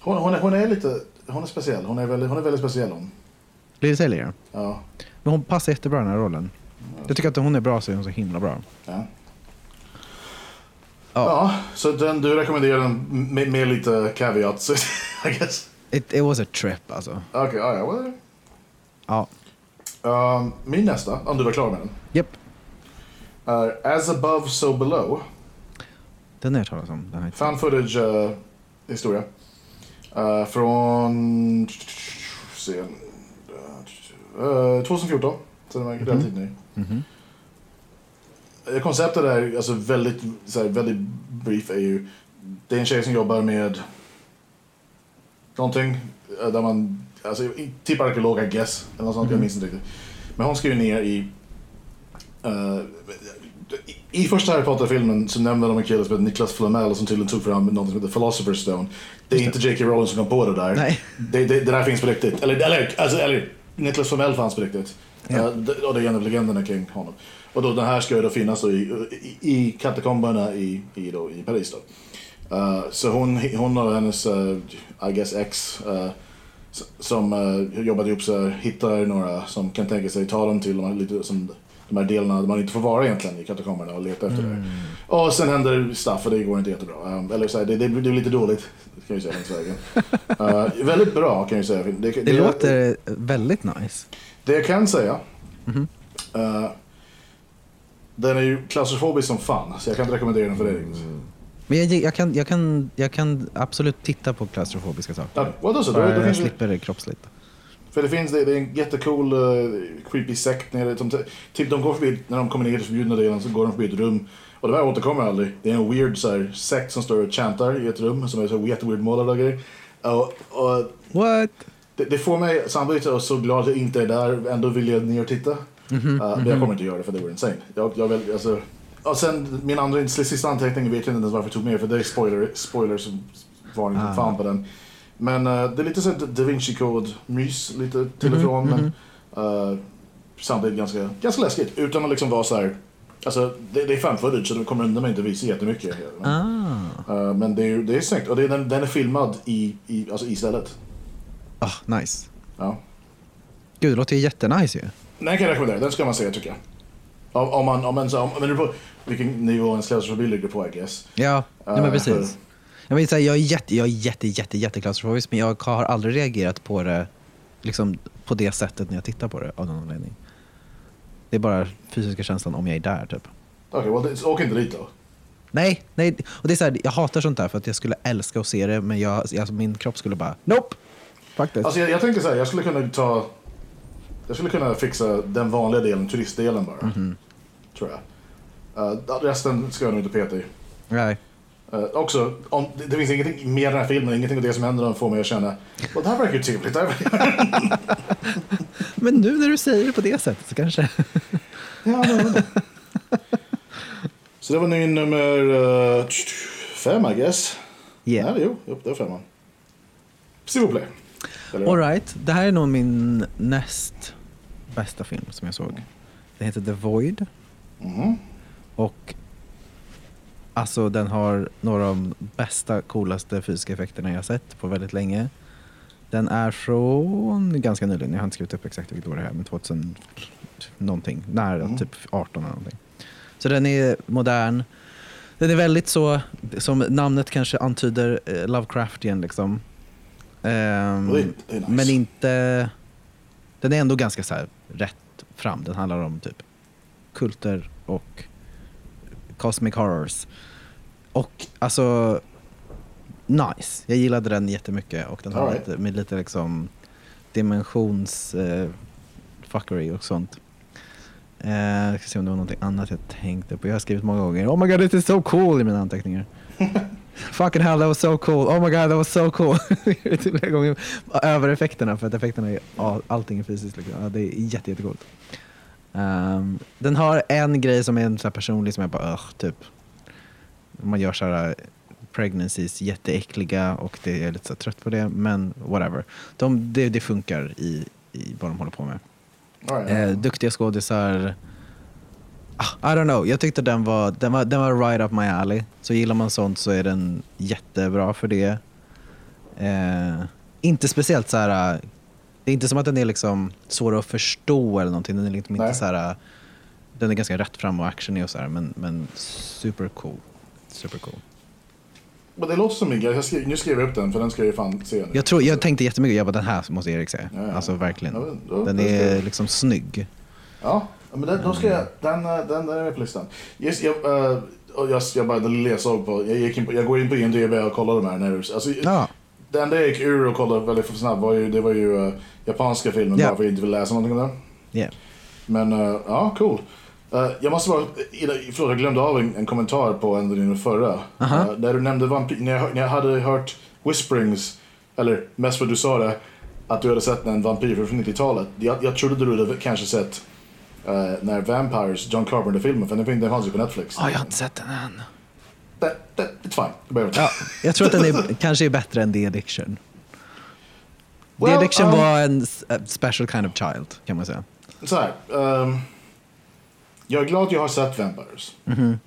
Hon, hon, är, hon är lite, hon är speciell. Hon är väldigt, hon är väldigt speciell hon. Lily Taylor ja. Men hon passar jättebra i den här rollen. Jag tycker att hon är bra så är hon så himla bra. Ja. Ja. ja, så den, du rekommenderar den med, med lite caveats, I guess. It, it was a trip alltså. Okej, ja, ja. well, Ja. Um, min nästa, om du var klar med den, Japp. är As above so below. Den har jag talas om. Den har jag inte Fan footage eh, historia. Eh, från... Se, uh, 2014. Så den var relativt ny. Mhm. Eh, Konceptet är alltså väldigt, så här, väldigt brief. Är ju, det är en tjej som jobbar med någonting eh, där man, alltså i- typ arkeolog I guess, eller något sånt, jag minns inte riktigt. Men hon ska ju ner i, eh, i, första Harry Potter-filmen så nämner de en kille som heter Niklas Flamel som tydligen tog fram något som heter Philosopher's Stone. Det är inte J.K. Rowling som kom på det där. Nej. Det, det, det där finns på riktigt. Eller, eller, alltså, eller Niklas Flamel fanns på riktigt. Ja. Det- och det är en av legenderna kring honom. Och då, den här ska ju då finnas då i, i, i katakomberna i, i, då, i Paris. Då. Eh, så hon, hon och hennes, eh, I guess ex, s- som uh, jobbade ihop sig hittar några som kan tänka sig ta dem till de här, lite, som, de här delarna där man inte får vara egentligen i katakomberna och leta efter det. Och sen händer stuff och det går inte jättebra. Um, eller så här, det, det, det blir lite dåligt kan jag säga längs vägen. Eh, väldigt bra kan jag säga. Det, Det låter väldigt nice. det jag kan säga. Mhm. eh, den är ju klaustrofobisk som fan, så jag kan inte rekommendera den för dig. riktigt. Men jag, jag, kan, jag, kan, jag kan absolut titta på klaustrofobiska saker. Ja, vad då så? Då, Bara då jag det, slipper det kroppsligt. För det finns det, det är en jättecool uh, creepy sekt nere. Som, typ de går förbi, när de kommer ner till förbjudna delen så går de förbi ett rum. Och det här återkommer aldrig. Det är en weird så här, sekt som står och chantar i ett rum som är så jätteweird målad och grejer. Och, och What? det, det får mig samtidigt att så glad att jag inte är där, ändå vill jag ner och titta. Mhm, Uh, Men jag kommer inte göra det för det vore insane. Jag, jag vill, alltså, och sen min andra, sista anteckning vet jag inte ens varför jag tog med för det är spoiler, spoiler som varning som Ah. fan på den. Men uh, det är lite så Da Vinci Code-mys lite till och Mhm, från. mhm. Men, uh, samtidigt ganska, ganska läskigt utan att liksom vara så här. Alltså det, det är fan så det kommer undan mig inte visa jättemycket. Men, Ah. uh, men det är, det är snyggt och det är, den, den är filmad i, i, alltså i stället. ah, nice. Ja. Gud, det låter ju jättenice ju. Den kan jag rekommendera, den ska man se tycker jag. Om, om man, om man, så, om, men på vilken nivå ens klaustrofobi ligger på I guess. Ja, nej, men precis. Jag, menar, så här, jag är jätte, jag är jätte, jätte, jätte klaustrofobisk men jag har aldrig reagerat på det liksom, på det sättet när jag tittar på det av någon anledning. Det är bara fysiska känslan om jag är där typ. Okej, well, det- åk inte dit då. Nej, nej. Och det är så här, jag hatar sånt där för att jag skulle älska att se det men jag, alltså, min kropp skulle bara Nope! Faktiskt. Alltså jag, jag tänker så här, jag skulle kunna ta... Jag skulle kunna fixa den vanliga delen, turistdelen bara. Mhm. Tror jag. Uh, resten ska jag nog inte peta i. nej. Uh, också, om, det, det finns ingenting mer i den här filmen, ingenting av det som händer som får mig att känna well, det här verkar ju trevligt. Men nu när du säger det på det sättet så kanske... ja, men, men. Så det var ny nummer uh, fem, I guess. Yeah. Nej, jo, jo, det var femman. S'il vous plaît. All right. Det här är nog min näst bästa film som jag såg. Den heter The Void. Mhm. Och alltså den har några av de bästa, coolaste fysiska effekterna jag sett på väldigt länge. Den är från ganska nyligen, jag har inte skrivit upp exakt vilket år det är, men 2000 någonting, nära Mm. typ 18 eller någonting. Så den är modern. Den är väldigt så, som namnet kanske antyder, eh, Lovecraftian liksom. Ehm, Det är- det är nice. Men inte... Den är ändå ganska så här rätt fram. Den handlar om typ kulter och cosmic horrors. Och alltså, nice. Jag gillade den jättemycket och den har right. lite, med lite liksom dimensions eh, fuckery och sånt. Eh, jag ska se om det var någonting annat jag tänkte på. Jag har skrivit många gånger Oh my god it is so cool i mina anteckningar. Fucking hell that was so cool. Oh my god that was so cool. Flera gånger över effekterna för att effekterna är all, allting är fysiskt. Liksom. Ja, det är jätte, jättecoolt. Um, den har en grej som är en så personlig som jag bara ugh, typ. Man gör så här pregnancies jätteäckliga och det är lite så trött på det men whatever. De, det, det funkar i, i vad de håller på med. All right. Eh, duktiga skådisar. Ah, I don't know, jag tyckte den var, den, var, den var right up my alley. Så gillar man sånt så är den jättebra för det. Eh, inte speciellt så här. Det är inte som att den är liksom svår att förstå eller någonting. Den är liksom inte så här. eh, Den är ganska rätt fram och actionig och så här, men, men super cool. Super cool. Men det låter som min grej. Skrev, nu skrev jag upp den för den ska jag ju fan se nu. Jag, tror, jag tänkte jättemycket, jag bara den här måste Erik se. Ja, ja. Alltså verkligen. Ja, då- Den är liksom snygg. Ja, men den, då ska jag, den, eh, den, den är med på listan. Yes, jag, och jag, jag bara, det lilla jag såg på, jag, gick in på, jag går in på IMDB och kollar de här nu. Alltså, Ja, Det enda jag gick ur och kollade väldigt snabbt var ju, det var ju eh, japanska filmen, Ja. bara för att jag inte vill läsa någonting om den. yeah. Men eh, ja, cool. Eh, jag måste bara, förlåt jag glömde av en, en kommentar på en av dina förra. Eh, där du nämnde vampyr, när jag, när jag hade hört Whisperings, eller mest för du sa det, att du hade sett en vampyr från 90-talet. Jag, jag trodde du hade kanske sett uh, när Vampires, John Carpenter-filmen, för den, den fanns ju på Netflix. Ja, jag har inte sett den än. It's fine. Behöver inte. Ja, jag tror att den är, kanske är bättre än The Addiction. Well, The Addiction um, var en special kind of child, kan man säga. Så här. ehm, jag är glad att jag har sett Vampires. Mhm.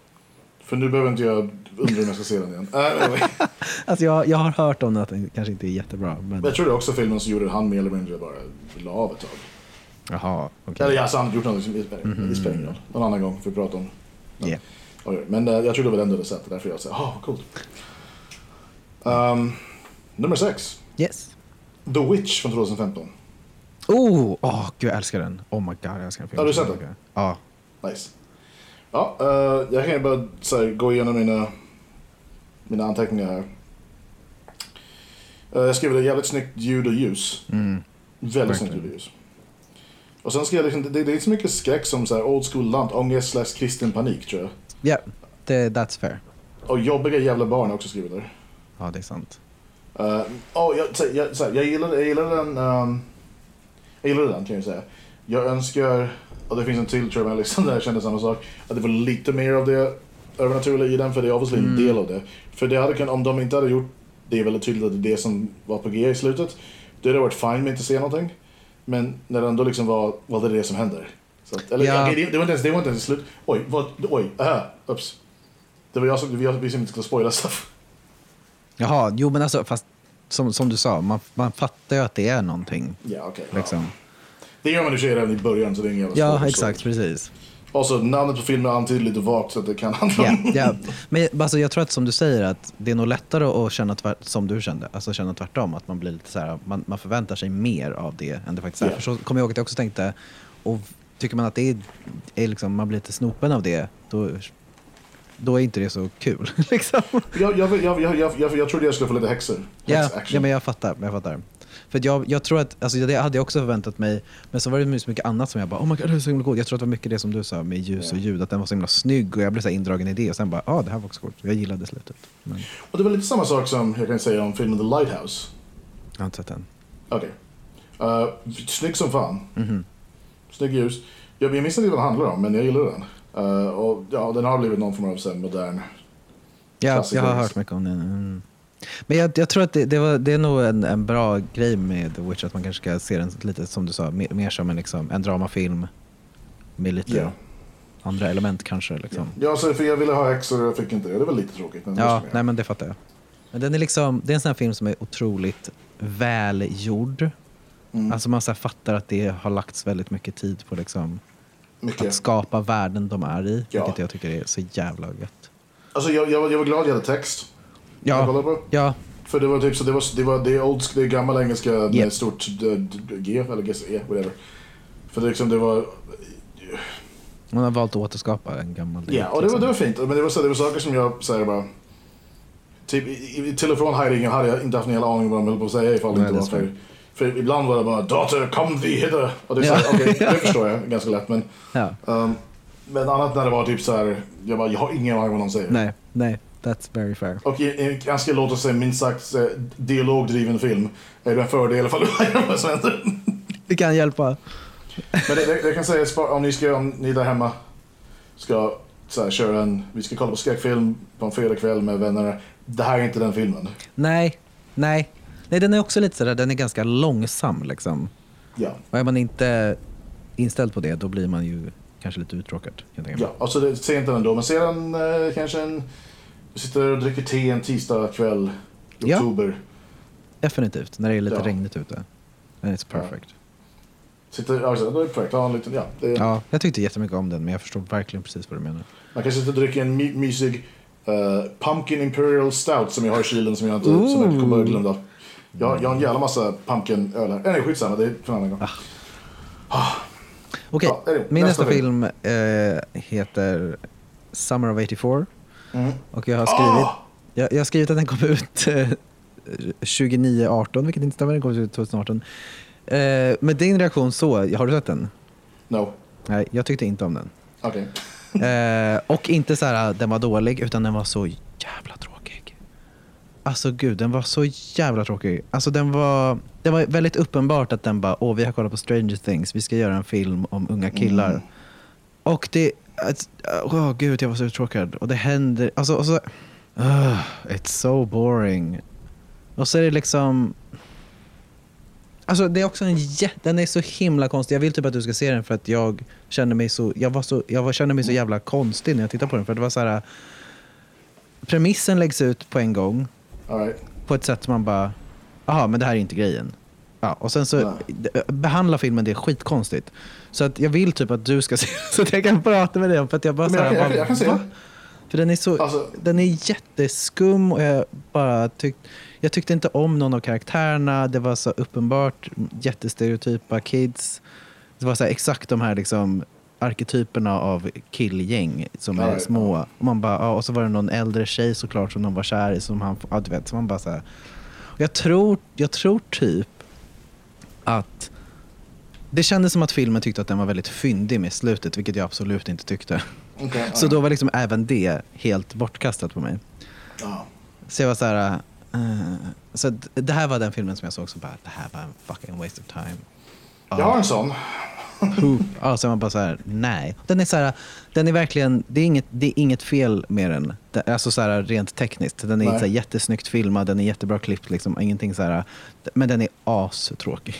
För nu behöver inte jag undra om jag ska se den igen. Anyway. Alltså jag, jag har hört om att den kanske inte är jättebra. Men... jag tror det är också filmen som gjorde han mer eller mindre bara la av ett tag. Jaha, okej. Eller alltså han gjort något det spelar det spelar ingen roll. Någon annan gång får vi prata om. Yeah. Oj, Men eh, jag tror det var den du hade sett. Därför jag ah vad coolt. Um, nummer sex. Yes. The Witch från 2015. Oh, oh, gud jag älskar den. Oh my god, jag älskar den filmen. Har du sett den? Ja. Nice. Ja, eh, jag kan ju bara så här, gå igenom mina, mina anteckningar här. Eh, jag skrev det jävligt snyggt ljud och ljus. Mm. Väldigt snyggt ljud och ljus. Och sen skrev jag liksom, det, det är inte så mycket skräck som så här old school lantångest slash kristen panik tror jag. Ja, det, that's fair. Och jobbiga jävla barn jag också skrivit där. Ja, det är sant. Uh, oh, jag, så, jag, så, jag, gillade, jag gillade den. ehm, jag gillade den kan jag säga. Jag önskar, och det finns en till tror jag där jag kände samma sak, att det var lite mer av det övernaturliga i den för det är obviously en del av det. För det hade kunnat, om de inte hade gjort det är väldigt tydligt att det är det som var på G i slutet, då hade det varit fine med att inte se någonting. Men när det ändå liksom var, var det det som händer. Att, eller Ja. okej, det, var inte ens, det var inte ens slut. Oj, vad, oj, aha, ups. Det var jag som, vi, vi som inte skulle spoila stuff. Jaha, jo men alltså, fast som, som du sa, man, man fattar ju att det är någonting. Ja, okej. Liksom. Det gör man i och redan i början så det är ingen jävla Ja, exakt, så. precis. Och så namnet på filmen antyder lite vagt så att det kan handla Ja, om... ja. Men alltså, jag tror att som du säger, att det är nog lättare att känna tvärt, som du kände, alltså känna tvärtom. Att man blir lite så här, man, man förväntar sig mer av det än det faktiskt är. Ja. För så kommer jag ihåg att jag också tänkte, och tycker man att det är, är liksom, man blir lite snopen av det, då, då är inte det så kul. liksom. Jag, jag, jag, jag, jag, jag, trodde jag skulle få lite häxor. Ja, ja, men jag fattar. Jag fattar. För jag, jag tror att, alltså det hade jag också förväntat mig, men så var det så mycket annat som jag bara, oh my god, det är så himla coolt. Jag tror att det var mycket det som du sa med ljus och ljud, att den var så himla snygg och jag blev så indragen i det och sen bara, ja ah, det här var också coolt. Jag gillade slutet. Men Och det var lite samma sak som jag kan säga om filmen The Lighthouse. jag har inte sett den. Okej. Uh, snygg som fan. Mhm. Snygg ljus. Jag, jag minns inte vad den handlar om, men jag gillar den. Uh, och ja, den har blivit någon form av här modern... Ja, Klassiker. jag har hört mycket om den. Mm. Men jag, jag tror att det, det, var, det är nog en, en bra grej med The Witch, att man kanske ska se den lite, som du sa, mer, mer som en, liksom, en dramafilm med lite Ja. andra element kanske. Liksom. Ja, så för jag ville ha häxor och jag fick inte det. Det var lite tråkigt. Men Ja, nej men det fattar jag. Men den är liksom, det är en sån här film som är otroligt välgjord. Mm. Alltså man så fattar att det har lagts väldigt mycket tid på liksom Mycket. att skapa världen de är i. Ja. Vilket jag tycker är så jävla gött. Alltså jag, jag, var- jag var glad jag hade text. Ja, ja, För det var typ så det var, det var det old, det är gammal engelska med Yep. stort d, d, G eller G, E, whatever. För det liksom det var, man har valt att återskapa en gammal ja och det var, det var fint. Men det var, så, det var saker som jag säger bara, typ till och från Heidingen hade jag inte haft en jävla aning vad de höll på att säga ifall det Nej, inte det var är för, ibland var det bara Dotter, kom vi hither! Och det, är så här, okej, det förstår jag ganska lätt men, Ja. um, men annat när det var typ så här, jag bara, jag har ingen aning vad de säger. Nej, nej, that's very fair. Och i en ganska, låt oss säga, minst sagt dialogdriven film är det en fördel ifall du vet vad som händer. Det kan hjälpa. Men det, det, det kan säga spa- om ni, ska, om ni där hemma ska så här, köra en, vi ska kolla på skräckfilm på en fredagkväll med vänner. Det här är inte den filmen. Nej, nej. Nej, den är också lite sådär, den är ganska långsam liksom. Ja. Och är man inte inställd på det, då blir man ju kanske lite uttråkad. Ja, alltså det, se inte den då, men se den eh, kanske en, du sitter och dricker te en tisdag kväll i Ja. oktober. Definitivt, när det är lite Ja. regnigt ute. And it's Ja. perfect. Sitter, alltså, då är det perfekt, en liten, ja. Det, Ja, jag tyckte jättemycket om den, men jag förstår verkligen precis vad du menar. Man kan sitta och dricka en my, mysig Eh, Pumpkin Imperial Stout som jag har i kylen som jag inte som jag kommer att glömma. Jag, jag har en jävla massa pumpkin-öl här. Nej, skitsamma. Det är för en annan gång. Okej, Ja, är det- min nästa, nästa film eh, heter Summer of 84. Mm. Och jag har skrivit, Ah! jag, jag har skrivit att den kom ut eh, 2918, vilket inte stämmer. Den kom ut 2018. Eh, med din reaktion så, har du sett den? No. Nej, jag tyckte inte om den. Okej. Eh, och inte så här, den var dålig, utan den var så jävla tråkig. Alltså gud, den var så jävla tråkig. Alltså den var, det var väldigt uppenbart att den bara, åh vi har kollat på Stranger Things, vi ska göra en film om unga killar. Mm. Och det, åh gud jag var så uttråkad. Och det händer, alltså, och så, uh, it's so boring. Och så är det liksom, Alltså det är också en jä- den är så himla konstig. Jag vill typ att du ska se den för att jag kände mig så, jag var så, jag var, kände mig så jävla konstig när jag tittade på den. För det var så här, premissen läggs ut på en gång right. på ett sätt som man bara, jaha men det här är inte grejen. Ja, och sen så d- behandlar filmen det skitkonstigt. Så att jag vill typ att du ska se så att jag kan prata med dig om för att jag bara Men så här, jag, bara, jag kan se. För den är så, Alltså- den är jätteskum och jag bara tyck, jag tyckte inte om någon av karaktärerna. Det var så uppenbart jättestereotypa kids. Det var så här, exakt de här liksom arketyperna av killgäng som är små. Och, man bara, och så var det någon äldre tjej såklart som de var kär i. Som han, ja, du vet, så man bara så här. Jag tror, jag tror typ att det kändes som att filmen tyckte att den var väldigt fyndig med slutet, vilket jag absolut inte tyckte. Okej, Så ja. då var liksom även det helt bortkastat på mig. Ja. Så jag var så här... eh, så det här var den filmen som jag såg som bara, det här var en fucking waste of time. Jag har en sån. Poop. Ja, så man bara så här, nej. Den är så här, den är verkligen, det är inget, det är inget fel med den. Alltså så här rent tekniskt. Den är Nej. så här jättesnyggt filmad, den är jättebra klippt liksom. Ingenting så här, men den är astråkig.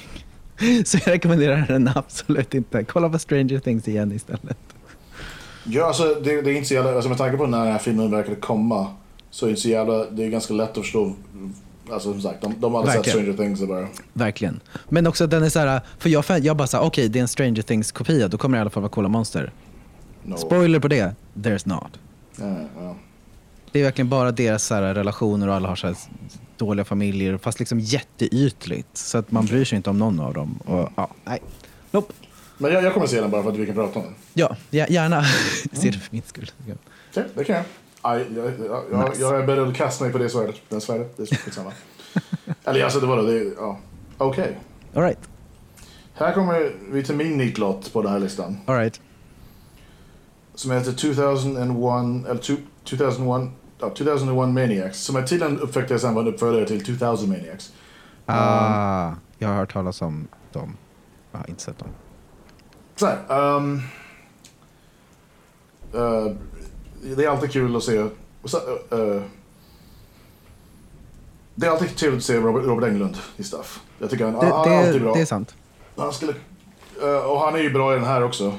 Så jag rekommenderar den absolut inte. Kolla på Stranger Things igen istället. Ja, alltså, det, det är inte så jävla, alltså med tanke på när den här filmen verkade komma så är det, så jävla, det är ganska lätt att förstå. Alltså som sagt, de, de hade sett Verkligen. Stranger Things och bara... Verkligen. Men också den är så här, för jag, jag bara så här, okej det är en Stranger Things-kopia, då kommer det i alla fall vara coola monster. No. Spoiler på det, there's not. Ja, ja. Det är verkligen bara deras så här, relationer och alla har så här, dåliga familjer, fast liksom jätteytligt. Så att man bryr sig inte om någon av dem. Och, ja, nej. Nope. Men jag, jag kommer se den bara för att vi kan prata om den. Ja, gär- gärna. Se det för min skull. Okej, det kan jag. Jag, jag, jag, Nice. jag är beredd att kasta mig på det svärdet. Den svärdet, det är skitsamma. Eller alltså, det var det. det ja. Okej. All right. Här kommer vi till min nitlott på den här listan. All right. Som heter 2001, eller tu- 2001, ja, 2001 Maniacs. Som jag tydligen upptäckte sen var en uppföljare till 2000 Maniacs. Ah, jag har hört talas om dem. Jag har inte sett dem. Så här, ehm, eh, det är alltid kul att se... Så, eh, det är alltid trevligt att se Robert, Robert Englund i stuff. Jag tycker han, Det, han är alltid bra. det är sant. Han skulle, eh, och han är ju bra i den här också.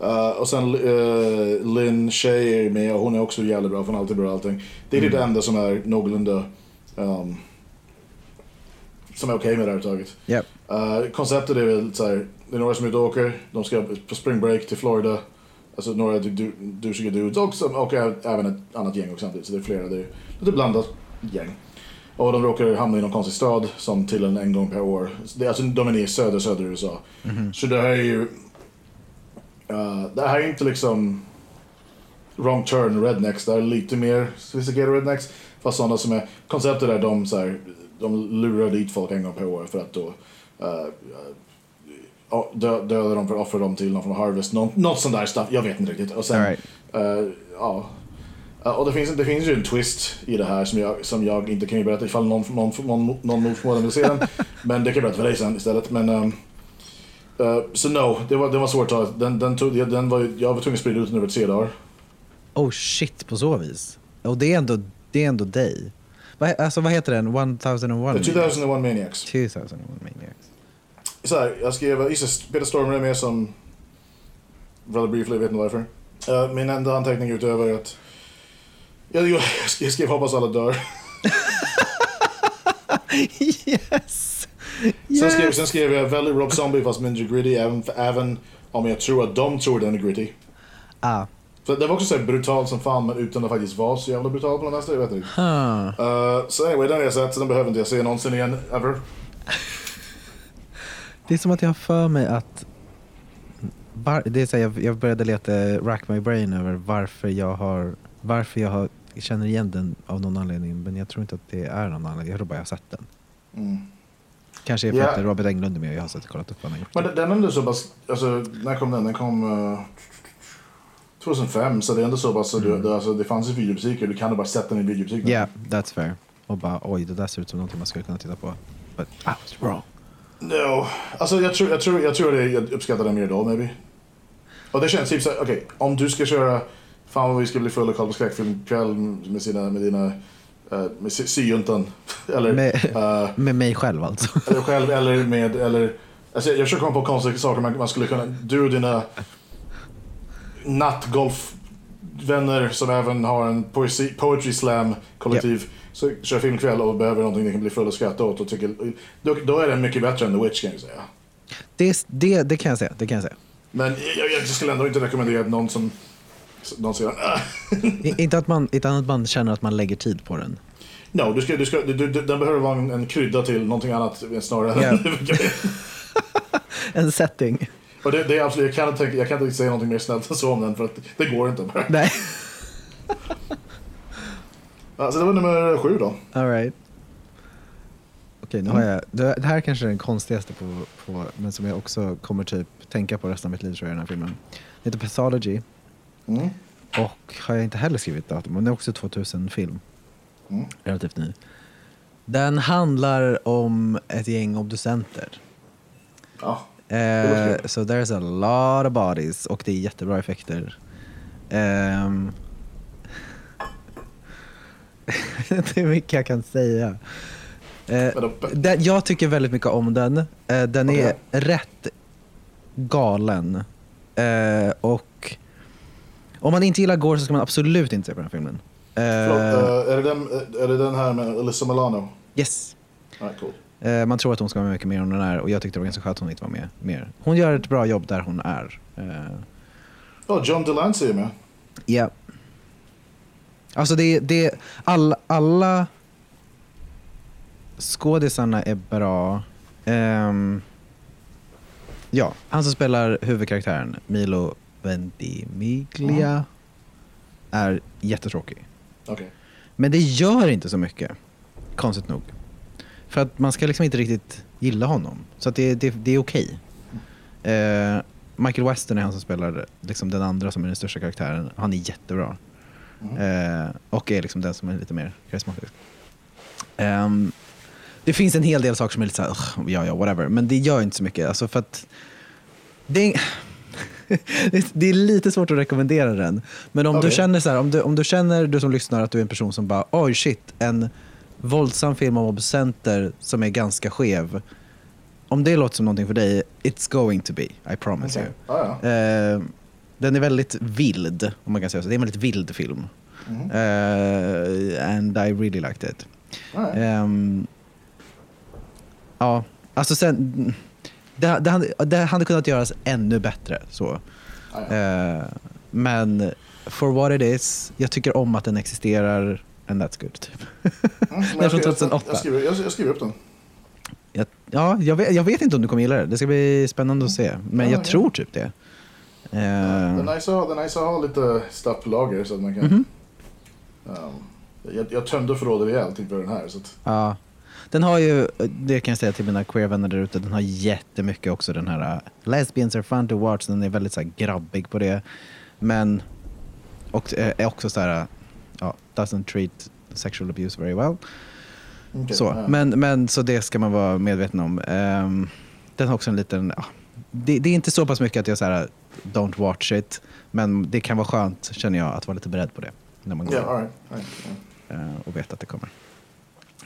Eh, och sen uh, Lynn Shay är med och hon är också jävligt bra för hon är alltid bra allting. Det är Mm. det enda som är någorlunda... Um, som är okej med det här överhuvudtaget. Yep. Uh, konceptet är väl så här, det är några som är ute och åker, de ska på spring break till Florida. Alltså några du- du- dudes också, och även ett annat gäng också samtidigt. Så det är flera, det är lite blandat gäng. Och de råkar hamna i någon konstig stad som till en, en gång per år. Det, alltså, de är nere i söder, söder USA. Så det här är ju... Uh, det här är inte liksom wrong turn rednecks. Det här är lite mer sophisticated rednecks. Fast sådana som är... Konceptet är de så här, de lurar dit folk en gång per år för att då uh, dö, döda dem för att offra dem till någon av harvest. Något, något sånt där stuff. Jag vet inte riktigt. Och sen, right. eh, ja. Eh, och det finns, det finns ju en twist i det här som jag, som jag inte kan berätta ifall någon, någon, någon, någon mot förmodan vill se den. Men det kan jag berätta för dig sen istället. Men, ehm, eh, så no, det var, det var svårt att. Den, den tog, den var, jag var tvungen att sprida ut den över tre dagar. Oh shit, på så vis. Och det är ändå, det är ändå dig. Vad, alltså vad heter den? 1001? The 2001 Maniacs. 2001 Maniacs. Så här, jag skrev, just Peter Stormare är med som Rather Briefly, vet inte varför. Eh, min enda anteckning utöver att jag, jag, jag skrev hoppas alla dör. yes! Sen, skrev, sen skrev jag väldigt Rob Zombie fast mindre gritty även, även om jag tror att de tror den är gritty. Ah, Så det var också så här brutalt som fan men utan att faktiskt vara så jävla brutal på den vet inte. Huh. Uh, så anyway, den har jag sett så den behöver inte jag se någonsin igen, ever. Det är som att jag har för mig att... Det är så här, jag, jag började leta rack my brain över varför jag har... Varför jag har, känner igen den av någon anledning. Men jag tror inte att det är någon anledning. Jag tror bara jag har sett den. Mm. Kanske är för Ja. att Robert Englund är med och jag har sett kollat upp vad han har gjort. Men den- är ändå så pass, alltså när kom den? Den kom eh, 2005 så det är ändå så pass, så du, det, alltså, det fanns ju videobutiker, du kan ju bara sätta den i videobutiken. Yeah, that's fair. Och bara oj, det där ser ut som någonting man skulle kunna titta på. But I was wrong. No, alltså jag tror, jag tror, jag tror det, jag uppskattar den mer då maybe. Och det känns typ såhär, okej, om du ska köra, fan vad vi ska bli fulla och kolla på skräckfilmkväll med sina, med dina, uh, med sy- syjuntan. eller, Med, eh, med mig själv alltså. eller själv, eller med, eller, alltså jag försöker komma på konstiga saker man, man skulle kunna, du och dina nattgolfvänner som även har en poesi, poetry slam kollektiv. Så kör filmkväll och behöver någonting ni kan bli full och skratta åt och tycker, då, då är den mycket bättre än The Witch kan jag säga. Det, det, det kan jag säga. Det kan jag säga. Men jag, jag skulle ändå inte rekommendera någon som någon säger Inte att, man, inte att man känner att man lägger tid på den. No, du ska, du ska, du, du, den behöver vara en, en krydda till någonting annat snarare än En setting. Och det, det är absolut, jag kan, inte, jag kan inte säga någonting mer snällt än så om den för att det går inte bara. Nej. Alltså det var nummer sju då. All right. Okej, nu har jag... Det här är kanske är den konstigaste på, på, men som jag också kommer typ tänka på resten av mitt liv tror jag, den här filmen. Den heter Pathology Mm. och har jag inte heller skrivit datum. Men det är också 2000-film. Mm. Relativt ny. Den handlar om ett gäng obducenter. Ja. Eh, kul. so there's a lot of bodies och det är jättebra effekter. Ehm, det är mycket jag kan säga. Eh, den, jag tycker väldigt mycket om den. Eh, den är Okej. rätt galen. Eh, och om man inte gillar Gore så ska man absolut inte se på den här filmen. Förlåt, är, det den, är det den här med Alyssa Milano? yes. Nej, cool. Man tror att hon ska vara mycket mer än hon är och jag tyckte det var ganska skönt att hon inte var med mer. Hon gör ett bra jobb där hon är. Ja, John Delancey är med. Ja. Alltså det, det alla, alla skådisarna är bra. Ehm, ja, han som spelar huvudkaraktären, Milo Ventimiglia, är jättetråkig. Okej. Men det gör inte så mycket, konstigt nog. För att man ska liksom inte riktigt gilla honom. Så att det, det, det är okej. Eh, Michael Weston är han som spelar liksom den andra som är den största karaktären. Han är jättebra. Mhm. Eh, och är liksom den som är lite mer karismatisk. Ehm, det finns en hel del saker som är lite såhär, "Ugh, ja ja, whatever. Men det gör inte så mycket. Alltså för att det är, det är lite svårt att rekommendera den. Men om du Okej. känner så här, om du, om du känner, du som lyssnar, att du är en person som bara, oj shit, en våldsam film om obscenter som är ganska skev. Om det låter som någonting för dig, it's going to be, I promise Okej. you. Ja, ja. Eh, den är väldigt vild, om man kan säga så. Det är en väldigt vild film. Mhm. Eh, and I really liked it. Ja, ja. Ehm, ja, alltså sen... Det, det, hade, det hade kunnat göras ännu bättre. Så. Ja. Eh, men for what it is, jag tycker om att den existerar and that's good. Typ. Mm, den är jag från skriver- 2008. Jag skriver, jag, jag skriver upp den. Jag, ja, jag vet, jag vet inte om du kommer gilla det. Det ska bli spännande att se. Men Ja, jag ja. tror typ det. Det är Eh, nice ha- det är nice att ha lite stuff på lager så att man kan... Mhm. Um, jag, jag tömde förrådet rejält inför den här. Så att, Ja. Den har ju, det kan jag säga till mina queer-vänner där ute, den har jättemycket också den här uh, Lesbians are fun to watch, den är väldigt så här, grabbig på det. Men, och eh, är också så här, uh, ja, doesn't treat sexual abuse very well. okej, så, ja. men, men så det ska man vara medveten om. Ehm, den har också en liten, ja, det, det är inte så pass mycket att jag så här, don't watch it, men det kan vara skönt känner jag att vara lite beredd på det. När man går Ja, all right. all right, eh, och vet att det kommer.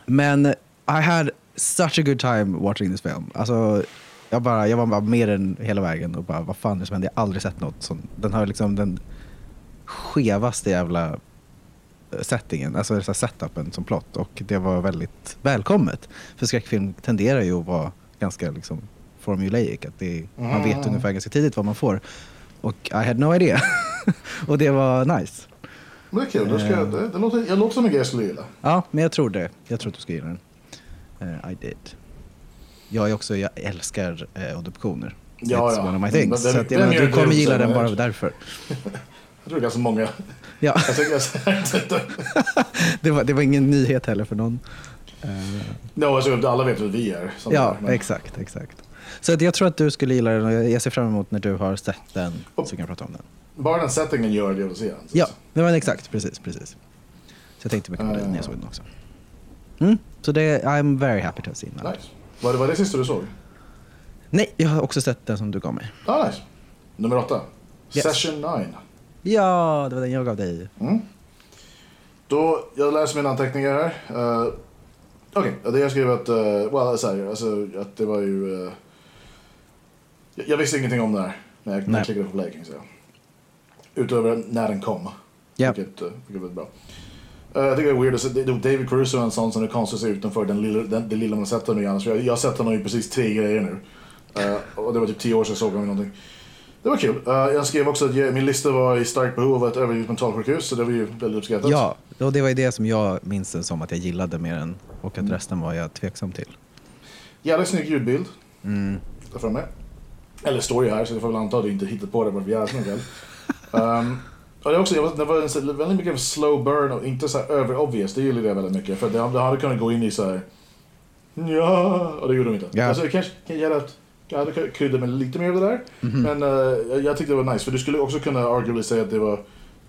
Men I had such a good time watching this film. Alltså, jag, bara, jag var bara med den hela vägen och bara, vad fan är det som händer? Jag har aldrig sett något sånt. Den har liksom den skevaste jävla eh, settingen, alltså så setupen som plott och det var väldigt välkommet. För skräckfilm tenderar ju att vara ganska liksom formulaic, att det, man vet Mm. ungefär ganska tidigt vad man får. Och I had no idea. och det var nice. Men det är kul. Då ska jag, det, det låter, jag låter som en grej jag skulle gilla. Ja, men jag tror det. Jag tror att du ska gilla den. Eh, I did. Jag är också, jag älskar uh, adoptioner. Ja, It's ja. one of my things. Men Så att, jag menar, du kommer det gilla den bara därför. Jag tror det är ganska många. Ja, det, var, det var ingen nyhet heller för någon. Eh, no, alltså, alla vet vad vi är. ja, är, men- exakt, exakt. Så att jag tror att du skulle gilla den och jag ser fram emot när du har sett den så kan jag prata om den. Bara den settingen gör det vill se den. Ja, det var exakt, precis, precis. Så jag tänkte mycket på det när jag såg den också. Mm, så det, I'm very happy to have seen that. Nice. Var det, var det sista du såg? Nej, jag har också sett den som du gav mig. Ah, nice. Nummer åtta. Yes. Session 9. Ja, det var den jag gav dig. Mm. Då, jag läser mina anteckningar här. Uh, Okej, det jag skrev att, uh, well, så här, alltså, att det var ju... eh, jag, jag visste ingenting om det här när jag, när jag klickade på play kan jag säga. Utöver när den kom. Ja. Vilket, uh, vilket var bra. Eh, jag tycker det är weird, det, David Caruso är en sån som är konstigt sig utanför den lilla, den, det lilla man sett honom i annars. Jag, jag har sett honom i precis tre grejer nu. Eh, och det var typ tio år sedan jag såg honom i någonting. Det var kul. Eh, jag skrev också att jag, min lista var i starkt behov av ett övergivet mentalsjukhus, så det var ju väldigt uppskattat. Ja, och det var ju det som jag minns den som att jag gillade mer än och att resten var jag tveksam till. Jävligt snygg ljudbild. Mm. Där framme. Eller står ju här, så jag får väl anta att du inte hittat på det bara för jävla väl. um, och det, också, det var väldigt mycket av slow burn och inte så över obvious. Det gillade jag väldigt mycket. För det, hade kunnat gå in i så här. Ja, och det gjorde de inte. Ja. Alltså, kanske kan gärna att jag hade kunnat krydda med lite mer av det där. Mhm. Men eh, jag, tyckte det var nice. För du skulle också kunna arguably säga att det var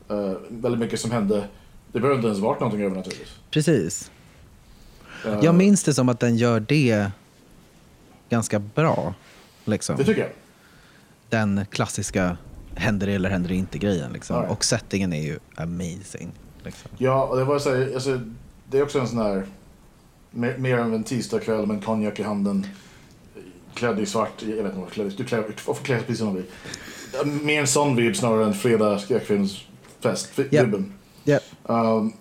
eh, väldigt mycket som hände. Det behöver inte ens varit någonting övernaturligt. Precis. Eh, Jag minns det som att den gör det ganska bra. Liksom. Det tycker jag. Den klassiska händer det eller händer det inte grejen. Liksom. Och settingen är ju amazing. Liksom. Ja, och det var så här, alltså, det är också en sån här, mer, mer än en tisdagkväll med en konjak i handen, klädd i svart, jag vet inte vad klädd, du klär, du får klä precis som vill. Mer en sån vibb snarare än fredag skräckfilmsfest, vibben. Ja. Um,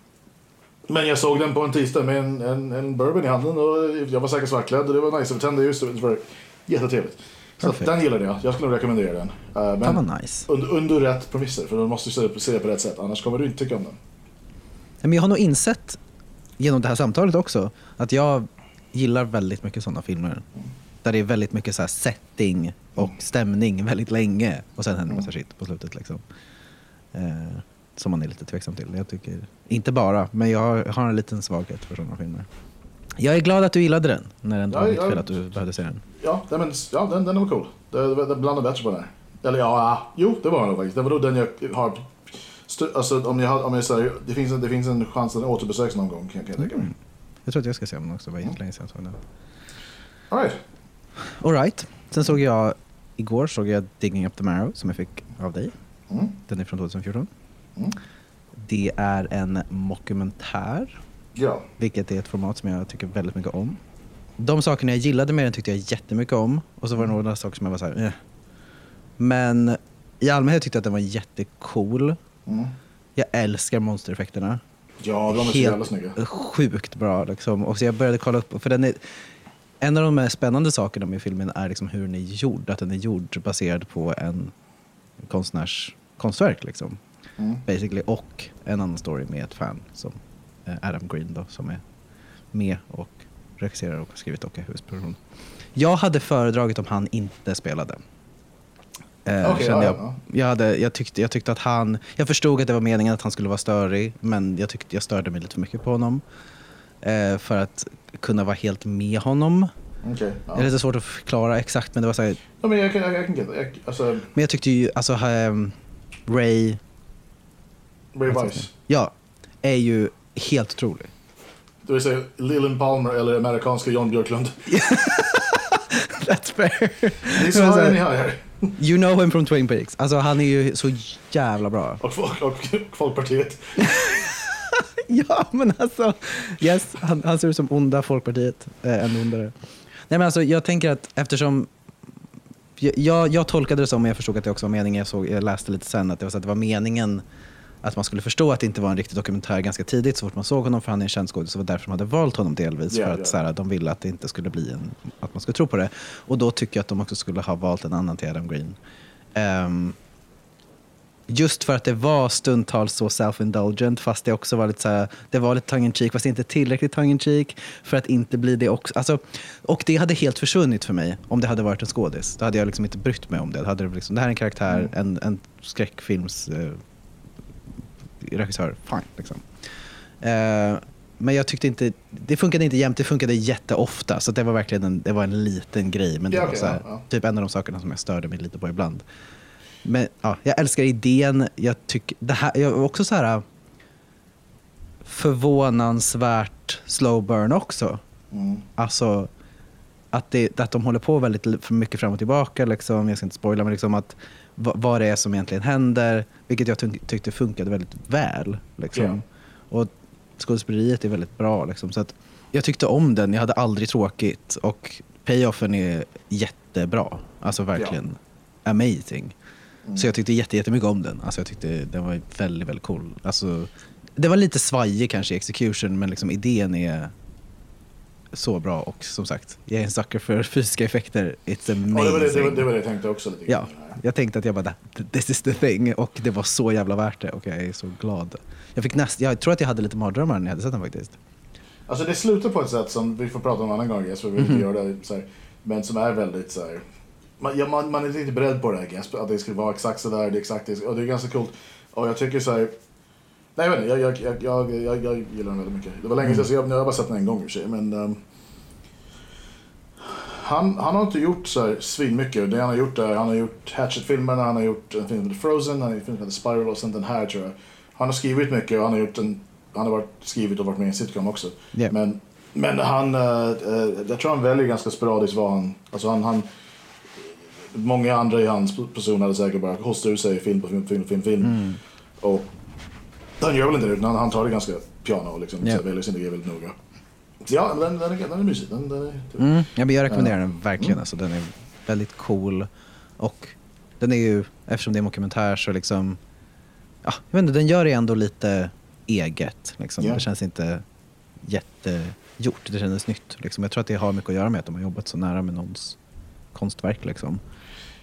men jag såg den på en tisdag med en, en, en bourbon i handen och jag var säkert svartklädd och det var nice. Jag tände ljuset, det var jättetrevligt. Så den gillade jag, jag skulle rekommendera den. Fan men vad nice. under, under rätt premisser, för du måste se det- på rätt sätt, annars kommer du inte tycka om den. Men jag har nog insett genom det här samtalet också att jag gillar väldigt mycket sådana filmer. Där det är väldigt mycket så setting och stämning väldigt länge och sen händer det massa shit på slutet. Liksom. Eh, som man är lite tveksam till. Jag tycker, inte bara, men jag har, har en liten svaghet för sådana filmer. Jag är glad att du gillade den när det Ja, var mitt fel att du behövde se den. Ja, men, ja den, den var cool. Det, det, det blandade bättre på den här. Eller ja, ja, jo det var den nog faktiskt. Det var nog den jag har... Alltså om jag, har- om jag säger, det finns en, det finns en chans att den återbesöks någon gång kan, jag tänka mig. Jag tror att jag ska se den också, det var jättelänge sedan jag såg den. All right. All right. Sen såg jag, igår såg jag Digging Up the Marrow som jag fick av dig. Mm. Den är från 2014. Mm. Det är en mockumentär, Ja. vilket är ett format som jag tycker väldigt mycket om. De sakerna jag gillade med den tyckte jag jättemycket om och så var det några saker som jag var så här, eh. Men i allmänhet tyckte jag att den var jättecool. Mm. Jag älskar monstereffekterna. Ja, de är så jävla snygga. sjukt bra. Liksom. Och så jag började kolla upp, för den är, en av de mest spännande sakerna med filmen är liksom hur den är gjord. Att den är gjord baserad på en konstnärs konstverk. Liksom, Mm. basically. Och en annan story med ett fan, som Adam Green, då, som är med och regisserar och har skrivit och är huvudperson. Jag hade föredragit om han inte spelade. Eh, ja, jag, ja. jag, hade, jag, tyckte, jag tyckte att han... Jag förstod att det var meningen att han skulle vara störig, men jag tyckte jag störde mig lite för mycket på honom. Eh, för att kunna vara helt med honom. Okej. Det är ja. lite svårt att förklara exakt, men det var så här, ja, men jag kan, jag, jag kan alltså, Men jag tyckte ju, alltså ehm, Ray, Ray Weiss. ja, är ju helt otrolig. Det vill säga Lillen Palmer eller amerikanska Jon Björklund. That's fair. Svarar ni här. You know him from Twin Peaks. Alltså han är ju så jävla bra. Och, och, och Folkpartiet. ja, men alltså. Yes, han, han ser ut som onda Folkpartiet. Eh, ännu ondare. Nej, men alltså, jag tänker att eftersom... Jag, jag, jag tolkade det som, men jag förstod att det också var meningen. Jag, såg, jag läste lite sen att det var, så att det var meningen att man skulle förstå att det inte var en riktig dokumentär ganska tidigt så fort man såg honom för han är en känd skådis. Det var därför de hade valt honom delvis. Ja, för att ja. så här, de ville att det inte skulle bli en, att man skulle tro på det. Och då tycker jag att de också skulle ha valt en annan till Adam Green. Ehm, just för att det var stundtals så self-indulgent fast det också var lite så här, det var lite tongue in cheek fast inte tillräckligt tongue in cheek för att inte bli det också. Alltså, och det hade helt försvunnit för mig om det hade varit en skådis. Då hade jag liksom inte brytt mig om det. Då hade det, liksom, det här är en karaktär, en, en skräckfilms eh, regissör, fine. Liksom. Eh, men jag tyckte inte, det funkade inte jämt, det funkade jätteofta. Så det var verkligen en, det var en liten grej. Men det Ja, var så här, ja, ja. typ en av de sakerna som jag störde mig lite på ibland. Men ja, jag älskar idén. Jag tycker, det här, jag är också så här förvånansvärt slow burn också. Mm. Alltså att, det, att de håller på väldigt mycket fram och tillbaka. Liksom. Jag ska inte spoila, men liksom att, vad det är som egentligen händer. Vilket jag ty- tyckte funkade väldigt väl. Liksom. Ja. Och skådespeleriet är väldigt bra. Liksom. Så att jag tyckte om den, jag hade aldrig tråkigt. Och payoffen är jättebra. Alltså verkligen amazing. Så jag tyckte jätte, jättemycket om den. Alltså jag tyckte den var väldigt, väldigt cool. Alltså, det var lite svajig kanske i execution, men liksom idén är så bra. Och som sagt, jag är en sucker för fysiska effekter. It's amazing. Ja, det, var det, det, var, det var det jag tänkte också lite Ja, jag tänkte att jag bara, this is the thing. Och det var så jävla värt det. Och jag är så glad. Jag, fick näst, jag tror att jag hade lite mardrömmar när jag hade sett den faktiskt. Alltså det slutar på ett sätt som vi får prata om en annan gång, Jesper, vi vill Mhm. inte göra det så här, men som är väldigt så här. Man, ja, man, man är inte riktigt beredd på det här, Jesper, att det skulle vara exakt så där, det är exakt det, och det är ganska coolt. Och jag tycker så här, nej jag vet inte, jag, jag, jag, jag, jag, gillar den väldigt mycket. Det var länge Mm. sedan, så jag, jag har bara sett den en gång i och för sig, men ehm, han, han har inte gjort så här svinmycket. Det han har gjort är, han har gjort Hatchet-filmerna, han har gjort en film som heter Frozen, han har gjort en film som heter Spiral och sen den här tror jag. Han har skrivit mycket och han har gjort en, han har varit, skrivit och varit med i en sitcom också. Yeah. Men, men han, eh, jag tror han väljer ganska sporadiskt vad han, alltså han, han Många andra i hans person hade säkert bara hostat ur sig film på film, film, film, film. Mm. Och han gör väl inte det, utan han, han tar det ganska piano och liksom, Ja. så väljer sin grejer väldigt noga. Så ja, den, den, är, den är mysig. Den, den är, Mm, ja, men jag rekommenderar den verkligen. Mm. Alltså, den är väldigt cool. Och den är ju, eftersom det är en dokumentär så liksom, ja, jag vet inte, den gör det ändå lite eget. Liksom. Ja. Det känns inte jättegjort, det kändes nytt. Liksom. Jag tror att det har mycket att göra med att de har jobbat så nära med någons konstverk. Liksom.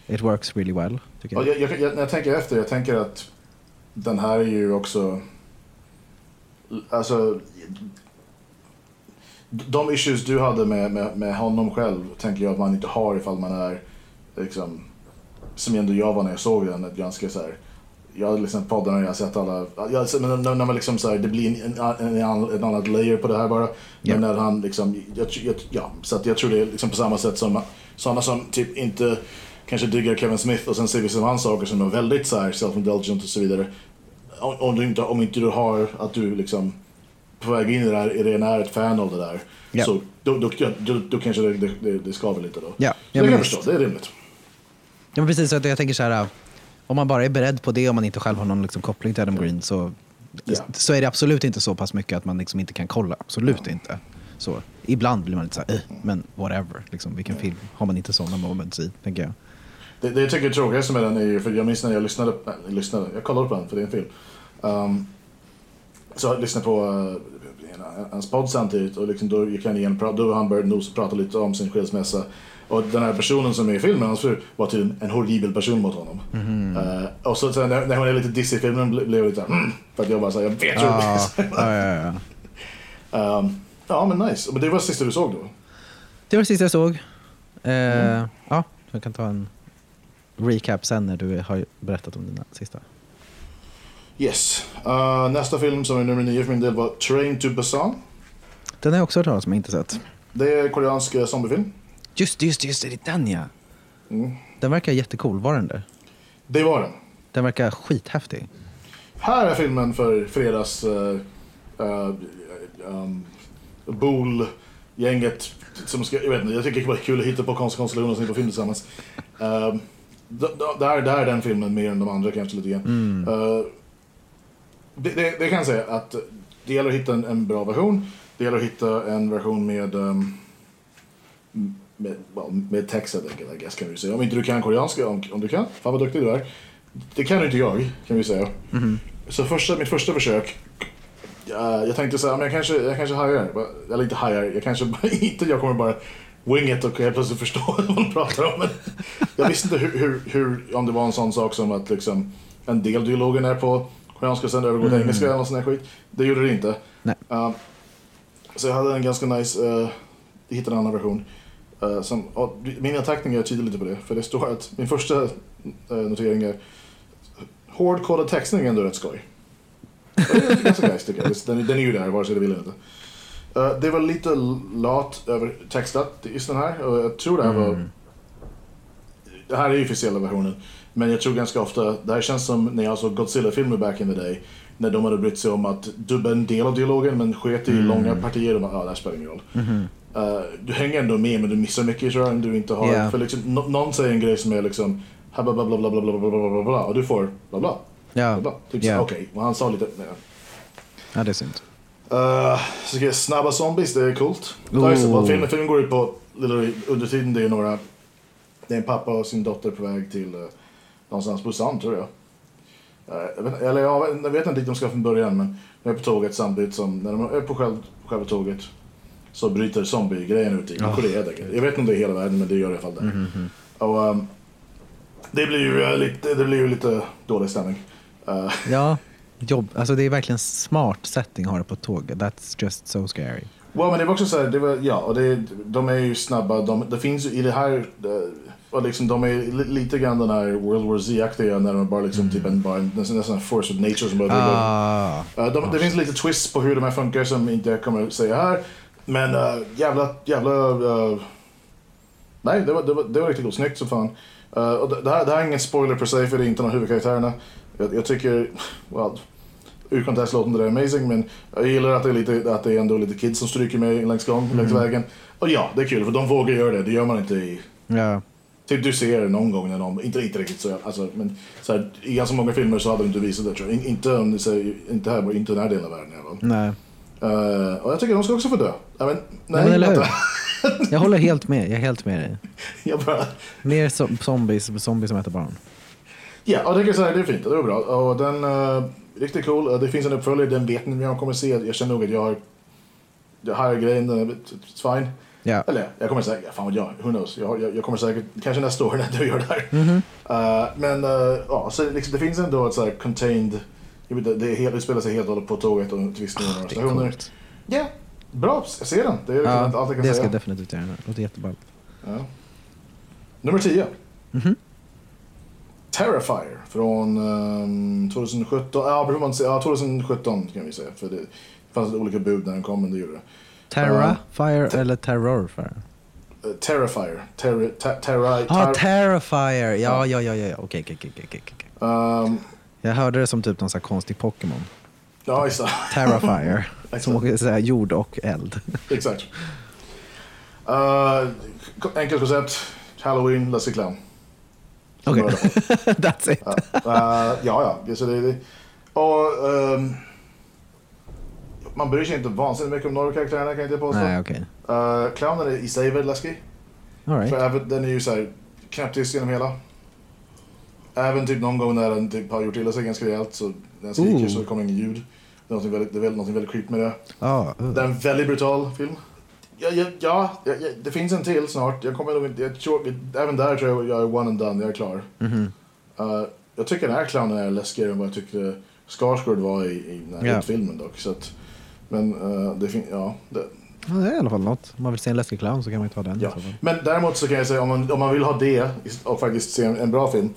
It works really well, tycker Ja, jag. jag, jag, jag, när jag tänker efter, jag tänker att den här är ju också... Alltså... De issues du hade med, med, med honom själv tänker jag att man inte har ifall man är liksom... Som ändå jag var när jag såg den, ett ganska så här... Jag liksom poddarna, jag har sett alla... Jag, när, när man liksom så här, det blir en, en, en, annan- en annat layer på det här bara. Men när han liksom... Jag, jag, ja, så att jag tror det är liksom på samma sätt som sådana som typ inte kanske diggar Kevin Smith och sen ser vi som hans saker som är väldigt så här self-indulgent och så vidare. Om, om, du inte, om inte du har att du liksom på väg in i det här redan är ett fan av det där. Ja. Så då, då, då, då kanske det, det, det, skaver lite då. Ja, Så ja, det kan jag förstå, det är rimligt. Ja, men precis, så jag tänker så här, om man bara är beredd på det om man inte själv har någon liksom, koppling till Adam Green så, Ja. så är det absolut inte så pass mycket att man liksom inte kan kolla. Absolut inte. Så, ibland blir man lite så här, eh, men whatever. Liksom, vilken film har man inte sådana moments i, tänker jag. Det, det jag tycker är tråkigast med den är ju, för jag minns när jag lyssnade, nej, lyssnade, jag kollade på den för det är en film. Um, så jag lyssnade på uh, hans podd samtidigt och liksom då gick han igen, då han började nos prata lite om sin skilsmässa. Och den här personen som är i filmen, hans fru, var tydligen en horribel person mot honom. Uh, och så sen när, när hon är lite dissig i filmen ble- blev jag lite mm, för att jag bara såhär, jag vet hur det Ja, blir. ja, ja, um, Ja men nice, men det var det sista du såg då? Det var det sista jag såg. Eh, Mm. Ja, jag kan ta en recap sen när du har berättat om dina sista. Yes. Uh, nästa film som är nummer nio för min del var Train to Busan. Den har jag också hört talas om, inte sett. Det är en koreansk eh, zombiefilm. Just det, just det, just det, det är den ja. Mm. Den verkar jättecool, var den där? Det var den. Den verkar skithäftig. Här är filmen för fredags... Uh, uh, um, Bool-gänget som ska... Jag vet inte, jag tycker det var kul att hitta på konstiga konstellationer och se på film tillsammans. Um, det, här, det här är den filmen mer än de andra kanske lite grann. Mm. Uh, det, det, det kan jag säga att det gäller att hitta en, en bra version. Det gäller att hitta en version med... Um, med, med text helt enkelt, I guess, kan vi säga. Om inte du kan koreanska, om, om du kan, fan vad duktig du är. Det kan inte jag, kan vi säga. Mhm. Så första, mitt första försök, jag, jag tänkte så här, men jag kanske, jag kanske hajar. Eller inte hajar, jag kanske inte jag kommer bara wing it och helt plötsligt förstå vad de pratar om. Men jag visste inte hur, hur, hur, om det var en sån sak som att liksom, en del dialogen är på koreanska och sen övergår till engelska eller något sånt där skit. Det gjorde det inte. Uh, så jag hade en ganska nice, uh, jag hittade en annan version. Uh, som, och min anteckningar tyder lite på det, för det står att min första uh, notering är hårdkodad textning är ändå rätt skoj. Det är ganska nice tycker jag. Den, den är ju där vare sig det vill eller inte. Eh, det var lite lat övertextat just den här. Och jag tror det här mm. var... Det här är ju officiella versionen. Men jag tror ganska ofta, det här känns som när jag såg Godzilla-filmer back in the day. När de hade brytt sig om att dubba en del av dialogen men sket i mm. långa partier. Och bara, ah, det här spelar ingen roll. Mm. Uh, du hänger ändå med men du missar mycket tror jag du inte har... Yeah. För liksom, no någon säger en grej som är liksom... Bla bla bla bla bla bla bla bla och du får bla bla. Ja. Typ yeah. okej, okay. och han sa lite... Nej. Ja, det är synd. Uh, så ska jag snabba zombies, det är coolt. Oh. Filmen, filmen går ut på, under tiden det är några, det är en pappa och sin dotter på väg till uh, någonstans Busan tror jag. Uh, jag vet, eller jag, vet- jag vet inte dit de ska från början men de är på tåget samtidigt som, när de är på själv, själva tåget så bryter zombie-grejen ut i Oh. Korea. Jag vet inte om det är hela världen men det gör det i alla fall där. Och, um, det blir ju lite, det blir ju lite dålig stämning. Uh, Ja, jobb. Alltså det är verkligen smart setting att ha det på tåg. That's just so scary. Well, men det var också så här, det var, ja, och det, de är ju snabba. De, det finns ju i det här, eh, och liksom, de är li, lite grann den här World War Z-aktiga när de bara liksom typ en, bara en, nästan, nästan force of nature som bara. Ah, Eh, de, det finns lite twists på hur de här funkar som inte jag kommer att säga här. Men uh, jävla, jävla... eh, nej, det var, det, var, det var riktigt. Snyggt som fan. Eh, och det, det, här, det här är ingen spoiler per se för det är inte någon av huvudkaraktärerna. Jag, jag tycker, well, ur kontext låter det amazing men jag gillar att det är, lite, att det är ändå lite kids som stryker med längs gång, längs vägen. Och ja, det är kul för de vågar göra det. Det gör man inte i... ja. Typ du ser någon gång när någon, inte, inte riktigt så, alltså, men så här, i ganska många filmer så hade de inte visat det tror jag. In, inte om säger, inte här, inte i den här delen av världen i alla fall. Nej. Eh, och jag tycker de ska också få dö. Ja, men, Ja, nej, men. Jag håller helt med. Jag är helt med dig. jag bara, Mer zombies, zombies som äter barn. ja, och tycker så här, det är fint. Det var bra. Och den, uh, riktigt cool. Eh, det finns en uppföljare, den vet ni om jag kommer se. Jag känner nog att jag har, det här är grejen, den är it's fine. Ja. Eller jag kommer säkert, fan vad jag, who knows. Jag, jag, jag kommer säkert, kanske nästa år när du gör det här. Mhm. Eh, men uh, ja, så liksom, det finns ändå ett så här contained, jag vet, det, är helt, det spelar sig helt och hållet på tåget och till viss del några Det är stationer. Ja, bra. Jag ser den. Det är Ja, allt jag kan det ska säga. jag definitivt göra. Det låter jättebra. Ja. Nummer 10. Mhm. Terrifier från ehm, 2017. Ja, ja, 2017 kan vi säga. För det fanns olika bud när den kom, men det gjorde det. Terra Fire eller Terror Fire? Eh, Terrifier. Terri, ter, ter, Terrifier. Ja, ja, ja, ja. Okej, okej, okej, okej, okej. ehm, Jag hörde det som typ någon sån konstig Pokémon. Ja, just det. Terrifier. Exakt. som åker så jord och eld. Exakt. Uh, enkelt koncept. Halloween, Lassie Clown. Okej. folk. That's it. Ja, Eh, ja, ja. Så det, det. Och, ehm, man bryr sig inte vansinnigt mycket om några karaktärerna kan jag inte påstå. Nej, okej. Uh, clownen är i sig väldigt läskig. All För right. även, den är ju såhär knäpptyst genom hela. Även typ någon gång när den typ har gjort illa sig ganska rejält så den skriker Ooh. så kommer ingen ljud. Det är något väldigt, det är väldigt, något väldigt med det. Ja, uh. Det är en väldigt brutal film. Ja, ja, ja, det finns en till snart. Jag kommer nog inte, jag tror, även där tror jag jag är one and done, jag är klar. Mhm. Uh, jag tycker den här clownen är läskigare än vad jag tyckte Skarsgård var i, i den här Ja. filmen dock. Så att, men uh, det finns, ja. Det, Ja, det är i alla fall något. Om man vill se en läskig clown så kan man ju ta den. ja. Men däremot så kan jag säga om man, om man vill ha det och faktiskt se en, en bra film.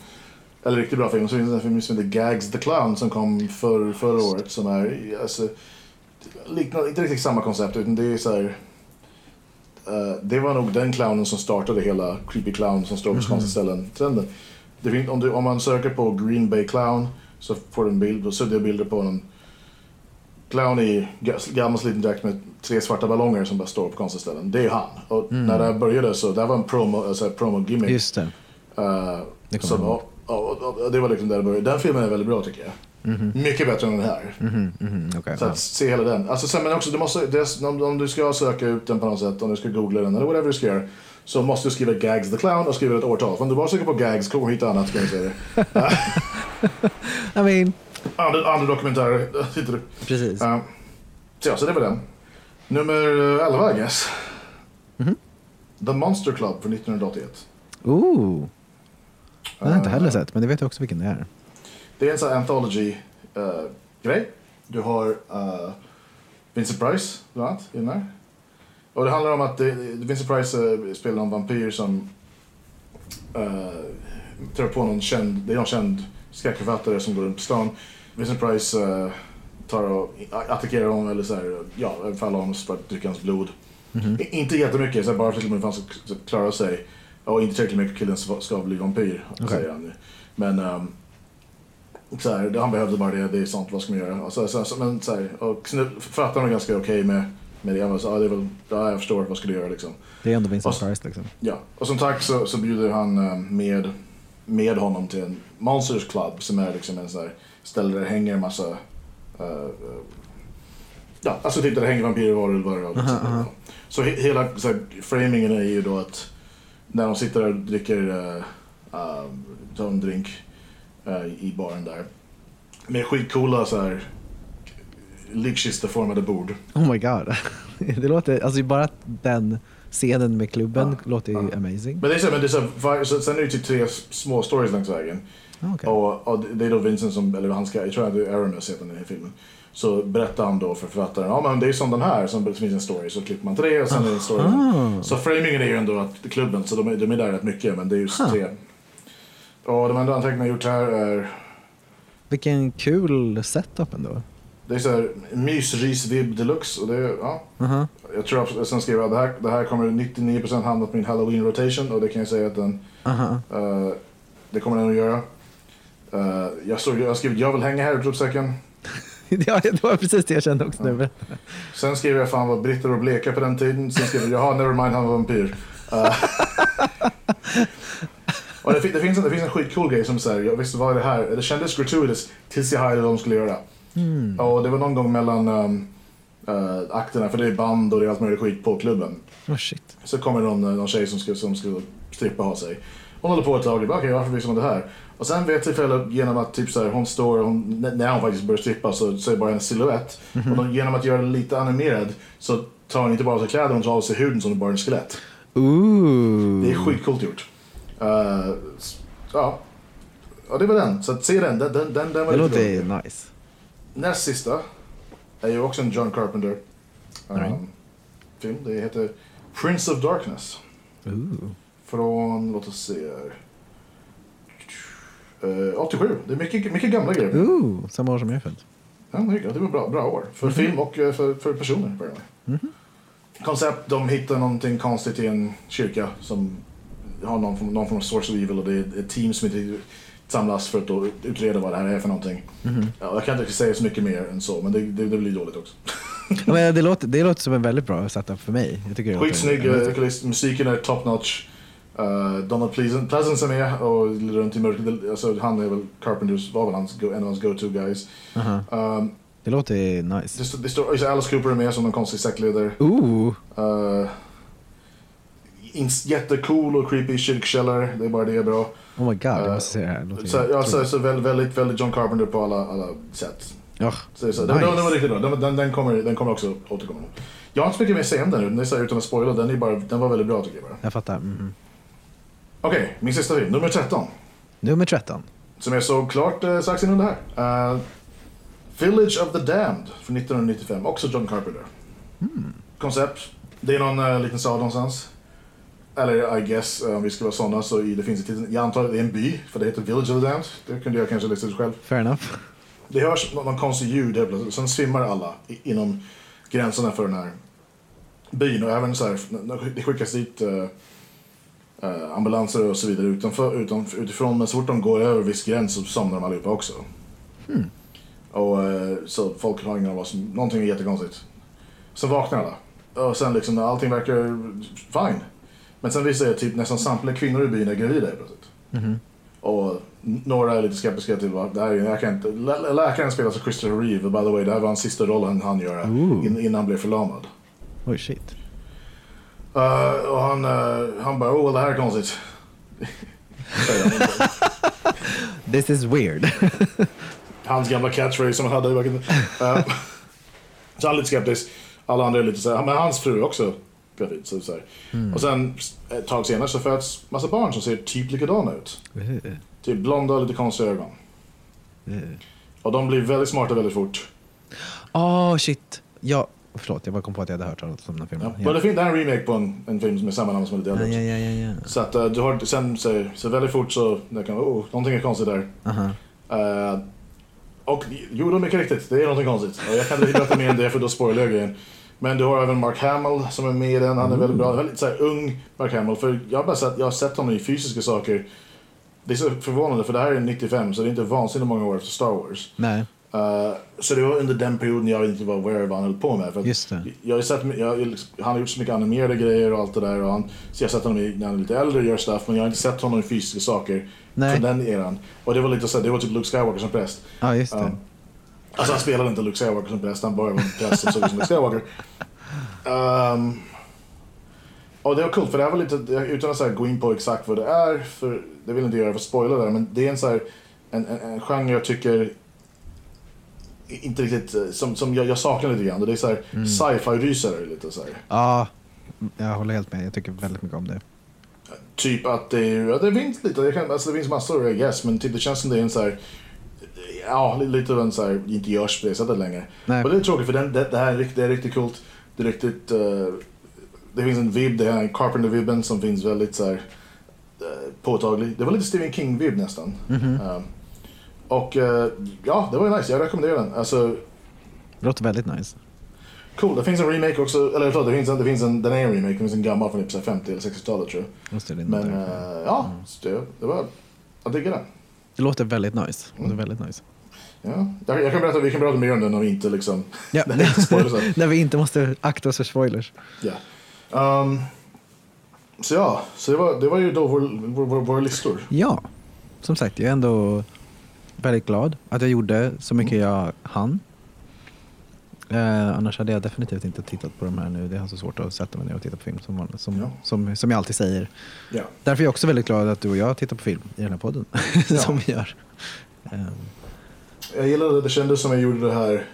Eller riktigt bra film. Så finns det en film som heter Gags the Clown som kom för, förra året. Som är alltså, liknande, inte riktigt samma koncept utan det är så här. Eh, det var nog den clownen som startade hela creepy clown som står på konstiga ställen trenden. Finns, om, du, om man söker på Green Bay Clown så får du en bild och suddiga bilder på en clown i ga- gammal sliten dräkt med tre svarta ballonger som bara står på konstiga ställen. Det är han. Och när det här började så det var en promo, alltså, promo gimmick. Just det. Uh, Det ihåg. och, och, och, det var liksom där det började. Den filmen är väldigt bra tycker jag. Mycket bättre än den här. Mhm, mhm, okej, Så ja. att se hela den. Alltså, sen, men också, du måste, det, om, om du ska söka ut den på något sätt, om du ska googla den eller whatever du ska göra. Så måste du skriva Gags the Clown och skriva ett årtal. För om du bara söker på Gags kommer du hitta annat kan jag säga. I mean, Andra, andra dokumentärer hittar du. precis. Uh, så ja, så det var den. Nummer eh, 11 I guess. Mhm. The Monster Club från 1981. Ooh. Den har jag inte heller Eh, sett, men det vet jag också vilken det är. Det är en sån här anthology-grej. du har uh, Vincent Price bland annat i den här. Och det handlar om att det, Vincent Price uh, spelar någon vampyr som uh, tar på någon känd, det är någon känd skräckförfattare som går runt på stan. Vincent Price uh, tar och attackerar honom eller så här, ja, överfaller honom för att dricka hans blod. Mhm. I- Inte jättemycket, så här, bara tillräckligt mycket för att han ska klara sig. Och inte tillräckligt mycket killen ska bli vampyr, Okej. säger han nu. Men um, så här, det- han behövde bara det, det är sånt, vad ska man göra? Och så, så, så, men, så här, och snu- författaren var ganska okej med, med det. Han var så, ja, det är väl, ja, jag förstår, vad ska du göra liksom? Det är ändå Vincent Och- Price liksom. Ja, och som tack så, så bjuder han eh, med, med honom till en Monsters Club som är liksom en sån här ställe där det hänger en massa... eh, ja, alltså typ där det hänger vampyrer, varulvar och aha. Så he, hela så här, framingen är ju då att när de sitter där och dricker, uh, uh, drink i baren där. Med skitcoola så här likkista-formade bord. Oh my god. det låter, alltså bara den scenen med klubben Ja, låter ju ja. amazing. Men det är så, men det är så, här, var- så, sen är det typ tre små stories längs vägen. Ah, okej. Och, och det är då Vincent som, eller han ska, jag tror att det är Aramis heter i den här filmen. Så berättar han då för författaren, ja men det är som den här, som finns en story. Så klipper man till det och sen är det en story. Aha. Så framingen är ju ändå att klubben, så de är, de är där rätt mycket, men det är just Huh. tre. Och de enda anteckningar jag gjort här är, Vilken kul setup ändå. det är så här mysris-vibb deluxe. Och det är, ja, Aha. jag tror att, sen skrev jag det här, det här kommer 99% hamna på min halloween rotation och det kan jag säga att den Aha. Eh, det kommer den att göra. Eh, jag, stod, jag skrivit jag vill hänga här utropstecken. ja, det var precis det jag kände också nu. Sen skrev jag fan var britter och bleka på den tiden. Sen skrev jag jaha nevermind han var vampyr. Eh, och det, det, finns en, det finns en skitcool grej som säger jag visste vad är det här? Det kändes gratuitous tills jag hajade vad de skulle göra. Mm. Och det var någon gång mellan um, uh, akterna, för det är band och det är allt möjligt skit på klubben. Oh shit. Så kommer någon, någon tjej som skulle, som skulle strippa ha sig. Hon håller på ett tag och bara, okej varför visste man det här? Och sen vid ett tillfälle genom att typ så här, hon står, hon, när hon faktiskt börjar strippa så, så är det bara en silhuett. Och då, genom att göra det lite animerad så tar hon inte bara av sig kläder, hon tar av sig huden som det bara är en skelett. Ooh. Det är skitcoolt gjort. Uh, ja. ja, det var den. Så att se den, den, den, den, den var Det låter nice. Näst sista är ju också en John Carpenter um, Alright. film. Det heter Prince of Darkness. Ooh. Från, låt oss se här. Eh, 87. Det är mycket, mycket gamla grejer. Ooh, samma år som jag är född. Ja, det var bra, bra år. För film och eh, för, för personer. Mm Koncept, de hittar någonting konstigt i en kyrka som har någon, någon form av source of evil och det är ett team som inte samlas för att utreda vad det här är för någonting. Ja, jag kan inte säga så mycket mer än så, men det, det, det blir dåligt också. Ja, men det, låter, det låter som en väldigt bra setup för mig. Jag tycker låter- Skitsnygg uh, vokalist, musiken är top notch. Uh, Donald Pleasant, Pleasance är med och runt i mörkret. Alltså, han är väl Carpenters, var väl hans, en av hans go-to guys. Aha. Um, Det låter nice. det, det står, alltså Alice Cooper är med som en konstig sektledare. Ooh. Uh, jättecool och creepy kyrkkällare, det är bara det är bra. Oh my god, jag Eh, måste se det här. Låter Så, ja, så, så väldigt, väldigt, väldigt John Carpenter på alla, alla sätt. Ja, Så, så, Nice. den, den var riktigt bra, den, den, den, kommer, den kommer också återkomma. Jag har inte så mycket mer att säga om den nu, det är så här, utan att spoila, den, är bara, den var väldigt bra tycker jag bara. jag fattar. Mhm. Okej, min sista film, nummer 13. Nummer 13. Som jag såg klart eh, strax innan det här. Eh, Village of the Damned från 1995, också John Carpenter. Koncept, det är någon eh, liten stad någonstans. Eller I guess, om vi ska vara sådana så i, det finns ett jag antar att det är en by, för det heter Village of the Damned. Det kunde jag kanske lista ut själv. Fair enough. Det hörs någon, konstig ljud helt plötsligt, sen svimmar alla inom gränserna för den här byn. Och även så här, när det skickas dit eh, ambulanser och så vidare utanför, utan, utifrån, men så fort de går över viss gräns så somnar de allihopa också. Och, eh, så folk har ingen aning vad som, någonting är jättekonstigt. Sen vaknar alla. Och sen liksom, allting verkar fine. Men sen visar det typ nästan samtliga kvinnor i byn är gravida helt plötsligt. Mhm. Och några är lite skeptiska till vad det här är. Jag kan inte, lä- läkaren spelas av Christopher Reeve. By the way, det här var hans sista roll han Ooh. in, innan han blev förlamad. Oj, shit. Uh, och han, uh, han bara, oh det här är konstigt. This is weird. Hans gamla catchphrase som han hade. Uh, så han är lite skeptisk. Alla andra är lite såhär, men hans fru också gravid. Så, så här. Och sen ett tag senare så föds massa barn som ser typ likadana ut. Uh. Typ blonda och lite konstiga ögon. Eh. Och de blir väldigt smarta väldigt fort. Åh, shit. Ja, förlåt, jag bara kom på att jag hade hört talas om den här Ja. filmen. Men det finns en remake på en, en film som är samma namn som lite Ja, ja, ja, ja, ja. Så att eh, du har sen så, så väldigt fort så det kan oh, någonting är konstigt där. Aha. Eh, och jo, de är mycket riktigt. Det är någonting konstigt. Och jag kan inte berätta mer än det för då spoilar jag grejen. Men du har även Mark Hamill som är med i den. Han är väldigt bra. Väldigt så här, ung Mark Hamill. För jag har bara sett, jag har sett honom i fysiska saker. Det är så förvånande för det här är 95 så det är inte vansinnigt många år efter Star Wars. Nej, Eh, så det var under den perioden jag inte var aware av vad han höll på med. För. Jag har sett, jag, jag- han har gjort så mycket animerade grejer och allt det där. Och han, så jag har sett honom i, när han är lite äldre och gör stuff. Men jag har inte sett honom i fysiska saker Nej. från den eran. Och det var lite så det var typ Luke Skywalker som präst. ja just det. Ja. Alltså han spelade inte Luke Skywalker som präst, han bara var en präst som såg ut som Luke Skywalker. Um, och det var coolt för det här var lite, utan att så här gå in på exakt vad det är, för det vill jag inte göra för att spoila där, men det är en så här, en, en, en genre jag tycker inte riktigt, eh, som, som jag, jag saknar lite grann. Det är så här Mm. sci-fi-rysare lite så här. Ja, jag håller helt med. Jag tycker väldigt mycket om det. Typ att det ja, det finns lite, det, kan, alltså det finns massor I guess, men typ det känns som det är en så här, ja li- lite av en så här, inte görs på det sättet längre. Nej. Och det är tråkigt för den, det, det här är riktigt, det är riktigt coolt. Det är riktigt, eh, det finns en vibb, det är en Carpenter-vibben som finns väldigt så här, eh, påtaglig. Det var lite Stephen King-vibb nästan. Mhm. Eh, och eh, ja, det var ju nice, jag rekommenderar den. Alltså, Det låter väldigt nice. cool. Det finns en remake också, eller förlåt, det finns en, det finns en, den är en remake, det finns en gammal från typ så här 50 eller 60-talet tror jag. Men ja, det, det var, jag diggar den. det låter väldigt nice. Det Mm. låter väldigt nice. Ja. Jag, kan berätta, vi kan prata mer om den om vi inte liksom... Ja. När vi inte måste akta oss för spoilers. Ja. Um, så ja, så det var, det var ju då vår, vår, vår, våra listor. Ja, som sagt, jag är ändå väldigt glad att jag gjorde så mycket jag hann. Eh, annars hade jag definitivt inte tittat på de här nu. Det är så svårt att sätta mig ner och titta på film som, som, Ja. som, som jag alltid säger. Ja. Därför är jag också väldigt glad att du och jag tittar på film i den här podden. Som vi gör. Eh, Jag gillade det, det kändes som jag gjorde det här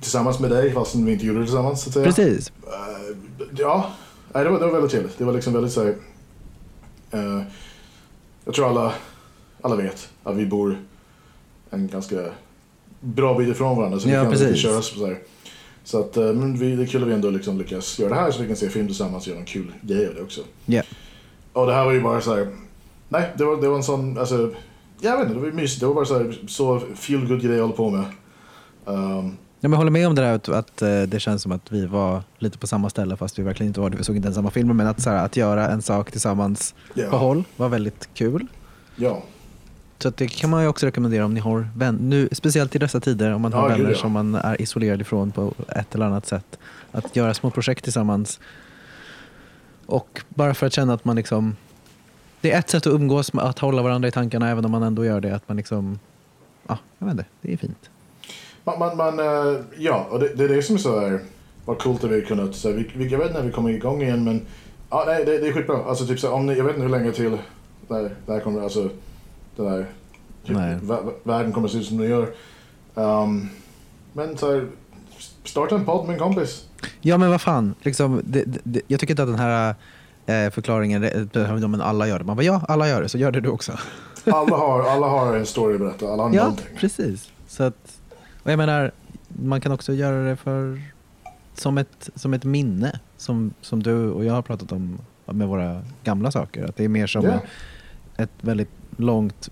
tillsammans med dig fastän vi inte gjorde det tillsammans så att säga. Precis. Eh, ja, nej, det, var, det var väldigt trevligt. Det var liksom väldigt så här, eh, Jag tror alla, alla vet att vi bor en ganska bra bit ifrån varandra. Så vi Ja, kan precis. köra så här. Så att, eh, men vi, det är kul att vi ändå liksom lyckas göra det här så vi kan se film tillsammans och göra en kul grej av det också. Ja. Och det här var ju bara så här. Nej, det var, det var en sån, alltså, jag vet inte, det var mysigt. Det var bara så här, så feel good grej jag håller på med. Um, Ja, men jag håller med om det där att, att eh, det känns som att vi var lite på samma ställe fast vi verkligen inte var det. Vi såg inte den samma filmen men att, så här, att göra en sak tillsammans Ja. på håll var väldigt kul. ja. Så att det kan man ju också rekommendera om ni har vänner, nu, speciellt i dessa tider om man har Ja, vänner ja. som man är isolerad ifrån på ett eller annat sätt. Att göra små projekt tillsammans. Och bara för att känna att man liksom, det är ett sätt att umgås med att hålla varandra i tankarna även om man ändå gör det. Att man liksom, ja, jag vet inte, det är fint. Man, man, man eh, ja, och det, det är det som är så här, vad coolt att vi kunnat, så här, vi, vi, jag vet inte när vi kommer igång igen men, ja nej det, det är skitbra. Alltså typ så här, om ni, jag vet inte hur länge till där, där kommer, alltså, den här, typ, världen kommer att se ut som den gör. Um, men så här, starta en podd med en kompis. Ja men vad fan, liksom, det, det- jag tycker inte att den här förklaringen, det- ja, men alla gör det. Man bara, ja alla gör det, så gör det du också. Alla har, alla har en story att berätta, alla har Ja, någonting. precis. Så att, och jag menar, man kan också göra det för, som, ett, som ett minne. Som, som du och jag har pratat om med våra gamla saker. Att det är mer som Ja. ett väldigt långt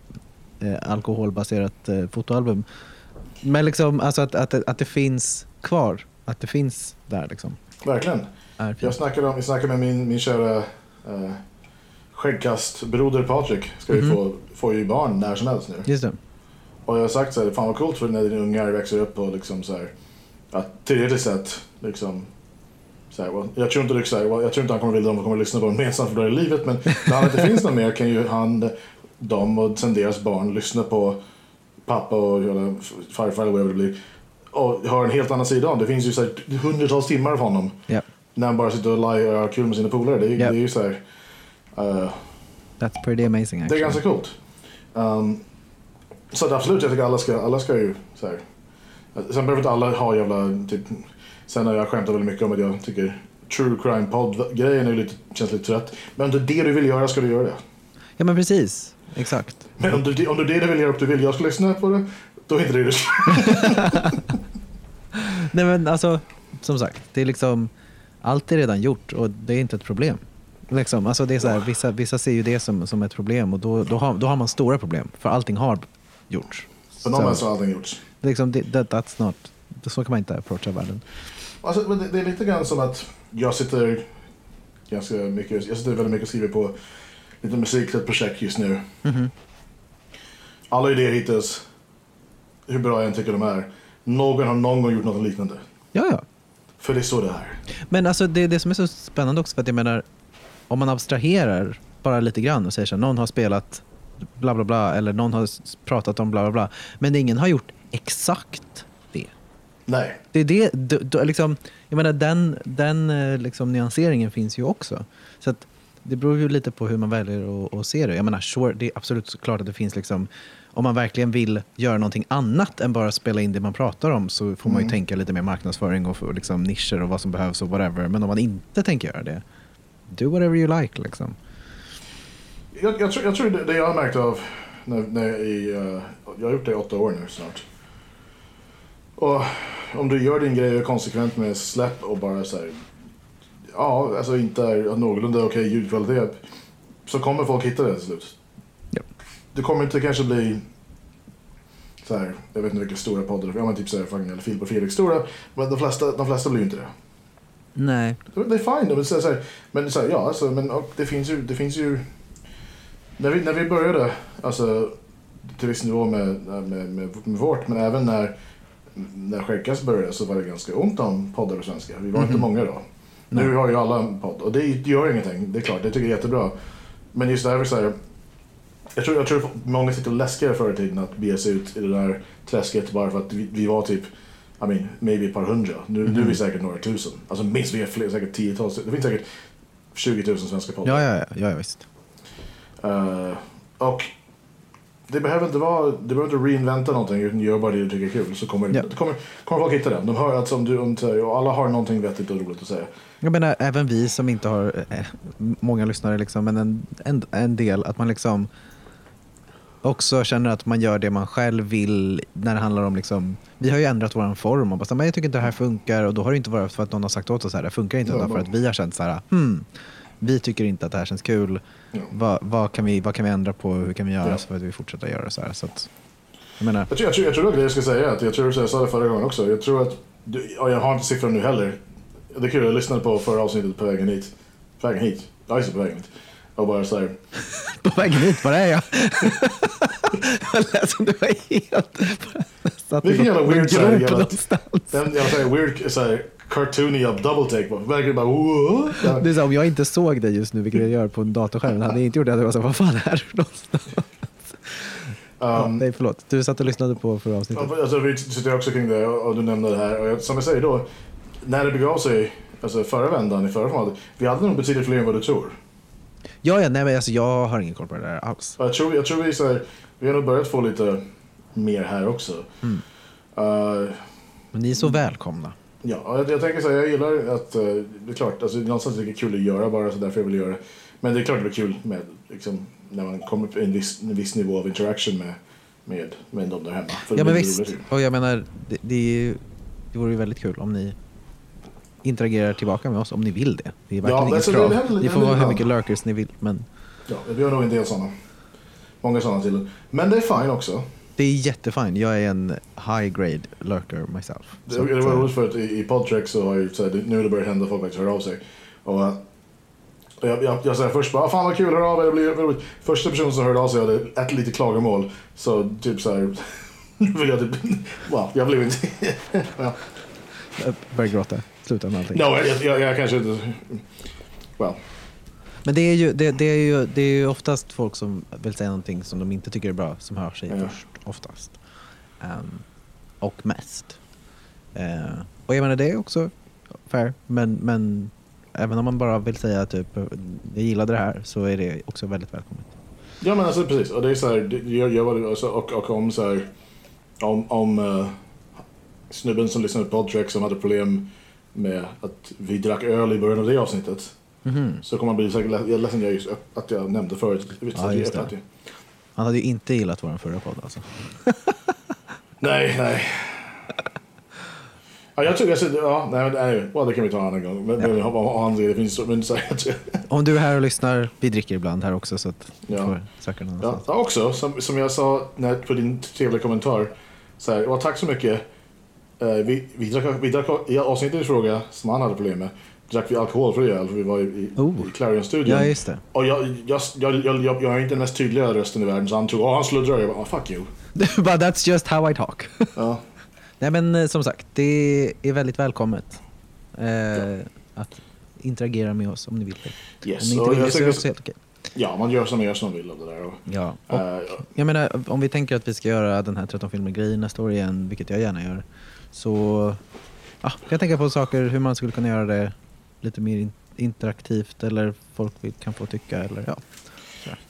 eh, alkoholbaserat eh, fotoalbum. Men liksom, alltså att, att, att det finns kvar. Att det finns där liksom. Verkligen. Är Jag fint. snackade, om, jag snackade med min, min kära eh, skäggkastbroder Patrik. Ska ju Mhm. få, få ju barn när som helst nu. Just det. Och jag har sagt så här, fan vad coolt för när dina ungar växer upp och liksom så här, att teoretiskt sett liksom så här, well, jag, tror inte, liksom, well, jag tror inte han kommer vilja att de kommer lyssna på dem ensamt för det i livet men när han inte finns någon mer kan ju han, de och sen deras barn lyssna på pappa och eller farfar eller vad det blir och har en helt annan sida om det. finns ju så här, hundratals timmar av honom Ja. När han bara sitter och live och har kul med sina polare. Det, Ja. det är ju så här, eh, That's pretty amazing det är actually. ganska coolt. Um, så att absolut, jag tycker alla ska, alla ska ju så här. Sen behöver inte alla ha jävla, typ, sen har jag skämtat väldigt mycket om att jag tycker true crime podd grejen är lite, känns lite trött. Men om det är det du vill göra ska du göra det. Ja men precis. exakt. Men om du, om du det det vill göra upp du vill, jag ska lyssna på det, då är inte det det ska Nej men alltså, som sagt, det är liksom, allt är redan gjort och det är inte ett problem. Liksom, alltså det är så här, vissa, vissa ser ju det som, som ett problem och då, då, har, då har man stora problem, för allting har gjorts. För någonstans har allting gjorts. liksom, det, that, that's not, så kan man inte approacha världen. Alltså, det, det är lite grann som att jag sitter ganska mycket, jag sitter väldigt mycket och skriver på lite musik till ett projekt just nu. Mhm. Alla idéer hittills, hur bra jag än tycker de är, någon har någon gång gjort något liknande. Ja, ja. För det är så det är. Men alltså det är det som är så spännande också, för att jag menar, om man abstraherar bara lite grann och säger så här, någon har spelat bla bla bla, eller någon har pratat om bla bla bla, men ingen har gjort exakt det. Nej. Det är det, då, då, liksom, jag menar den, den eh, liksom, nyanseringen finns ju också. Så att det beror ju lite på hur man väljer att, att se det. Jag menar, sure, det är absolut klart att det finns liksom, om man verkligen vill göra någonting annat än bara spela in det man pratar om så får man ju tänka lite mer marknadsföring och, och liksom nischer och vad som behövs och whatever. Men om man inte tänker göra det, do whatever you like liksom. Jag, jag, tror, jag tror det, det jag har märkt av, när, när jag, i, eh, jag har gjort det i åtta år nu snart. Och om du gör din grej konsekvent med släpp och bara så här, ja, alltså inte är någorlunda okej ljudkvalitet, så kommer folk hitta det till slut. Det kommer inte kanske bli så här, jag vet inte vilka stora poddar, ja men typ så här, fucking, eller Filip och Fredrik stora, men de flesta, de flesta blir ju inte det. Nej. Det är fine. Säga, så här, men så här, ja, alltså, men och det finns ju, det finns ju när vi, när vi började, alltså till viss nivå med, med, med, med vårt, men även när, när Skäggas började så var det ganska ont om poddar på svenska. Vi var inte Mhm. många då. Nu har ju alla en podd och det gör ingenting, det är klart, det tycker jag är jättebra. Men just det här så här, jag tror, jag tror många sitter och läskade förr i tiden att bege sig ut i det där träsket bara för att vi, vi var typ I mean, maybe ett par hundra. Nu, nu är vi säkert några tusen. Alltså minst vi är fler, säkert tiotals. Det finns säkert 20 000 svenska poddar. Ja, ja, ja, ja, visst. Eh, och det behöver inte vara, det behöver inte reinventa någonting utan gör bara det du tycker är kul så kommer, Ja. det kommer, kommer folk hitta det. De hör att som du, om, och alla har någonting vettigt och roligt att säga. Jag menar, även vi som inte har eh, många lyssnare, liksom, men en, en, en del, att man liksom också känner att man gör det man själv vill när det handlar om liksom, vi har ju ändrat vår form och bara, här, men jag tycker inte det här funkar och då har det inte varit för att någon har sagt åt oss att det funkar inte, Ja, utan för bara- att vi har känt så här, hmm, vi tycker inte att det här känns kul, Ja. vad, vad, kan vi, vad kan vi ändra på, hur kan vi göra Ja. så att vi fortsätter göra det så här. Så att, jag menar, Jag tror, jag tror, jag tror dock det jag ska säga, att jag tror jag sa det förra gången också. Jag tror att, ja, jag har inte siffror nu heller. Det är kul, jag lyssnade på förra avsnittet på vägen hit. På vägen hit? Ja, just det, på vägen hit. Och bara så här, på vägen hit, var är jag? jag lät som det var helt... Satt Vilken jävla weird så här jävla- någonstans. en jag säger weird, så här, cartoony up double take. Verkligen bara, "Whoa." ja. Det är så, om jag inte såg det just nu, vilket jag gör på en datorskärm, hade jag inte gjort det hade jag varit så, vad fan är det någonstans? Ja, Um, nej, förlåt. Du satt och lyssnade på förra avsnittet. Ja, Alltså, vi sitter också kring det och och du nämnde det här. Och jag, som jag säger då, när det begav sig, alltså förra vändan i förra formatet, vi hade nog betydligt fler än vad du tror. Ja, ja, nej, men alltså, jag har ingen koll på det där alls. Jag tror, jag tror vi, så här, vi har nog börjat få lite mer här också. Mm. Uh, Men ni är så välkomna. ja, jag, jag tänker så här, jag gillar att, uh, det är klart, alltså, någonstans är det kul att göra bara, så därför jag vill göra det. Men det är klart det blir kul med, liksom, när man kommer upp i en viss, en viss nivå av interaction med, med, med de där hemma. För Ja, men visst. Och jag menar, det, det, är det vore ju väldigt kul om ni interagerar tillbaka med oss, om ni vill det. Det är verkligen Ja, inget krav. lite- Ni får vara hur mycket lurkers ni vill, men Ja, vi har nog en del sådana. Många sådana till. Men det är fine också. det är jättefint. Jag är en high grade lurker myself. Det, Så det var roligt för att i, i Podtrack så har ju så här, nu det börjat hända folk faktiskt hör av sig. Och, eh, och jag, jag, jag säger först bara, "Ah, fan vad kul, hör av er, det blir roligt. Första personen som hörde av sig hade ett litet klagomål. Så typ så här, vill jag typ, wow, jag blev inte... ja. Jag börjar gråta. Allting. No, jag, jag, jag kanske inte... Well, Men det är, ju, det, det, är ju, det är ju oftast folk som vill säga någonting som de inte tycker är bra som hör sig Ja. först, oftast. Ehm, och mest. Eh, och jag menar, det är också fair, men, men även om man bara vill säga typ jag gillade det här så är det också väldigt välkommet. Ja men alltså precis, och det är så här, jag, jag var, alltså, och, och om så här, om, om eh, snubben som lyssnade på Podtrack som hade problem med att vi drack öl i början av det avsnittet. Mhm. Så kommer man bli säkert ledsen jag just, att jag nämnde förut. Ja, just det. Han hade ju inte gillat vår förra podd alltså. Nej, nej. Ja, jag tycker, alltså, ja, nej, men, nej, det kan vi ta en annan gång. Men, men, ha- ha- han, det finns men så Om du är här och lyssnar, vi dricker ibland här också så att du Ja. får söka någon Ja, ja, också, som, som jag sa när, på din trevliga kommentar. Så här, ja, tack så mycket. Eh, vi, vi drack, vi drack, I avsnittet i fråga, som han hade problem med, drack vi alkoholfri öl för vi var i, i, Oh. i Clarion-studion. Ja, just det. Och jag, jag, jag, jag, jag, är inte den mest tydliga rösten i världen så han tror att han sluddrar. Jag bara, oh, fuck you. But that's just how I talk. Ja. Nej men eh, som sagt, det är väldigt välkommet eh, att interagera med oss om ni vill det. Yes. Om ni inte vill det så är det helt okej. Ja, man gör som jag som vill av det där. Och, Ja. Och, eh, jag menar, om vi tänker att vi ska göra den här 13 filmer-grejen nästa år igen, vilket jag gärna gör, så ja, kan jag tänka på saker hur man skulle kunna göra det lite mer in- interaktivt eller folk kan få tycka eller ja.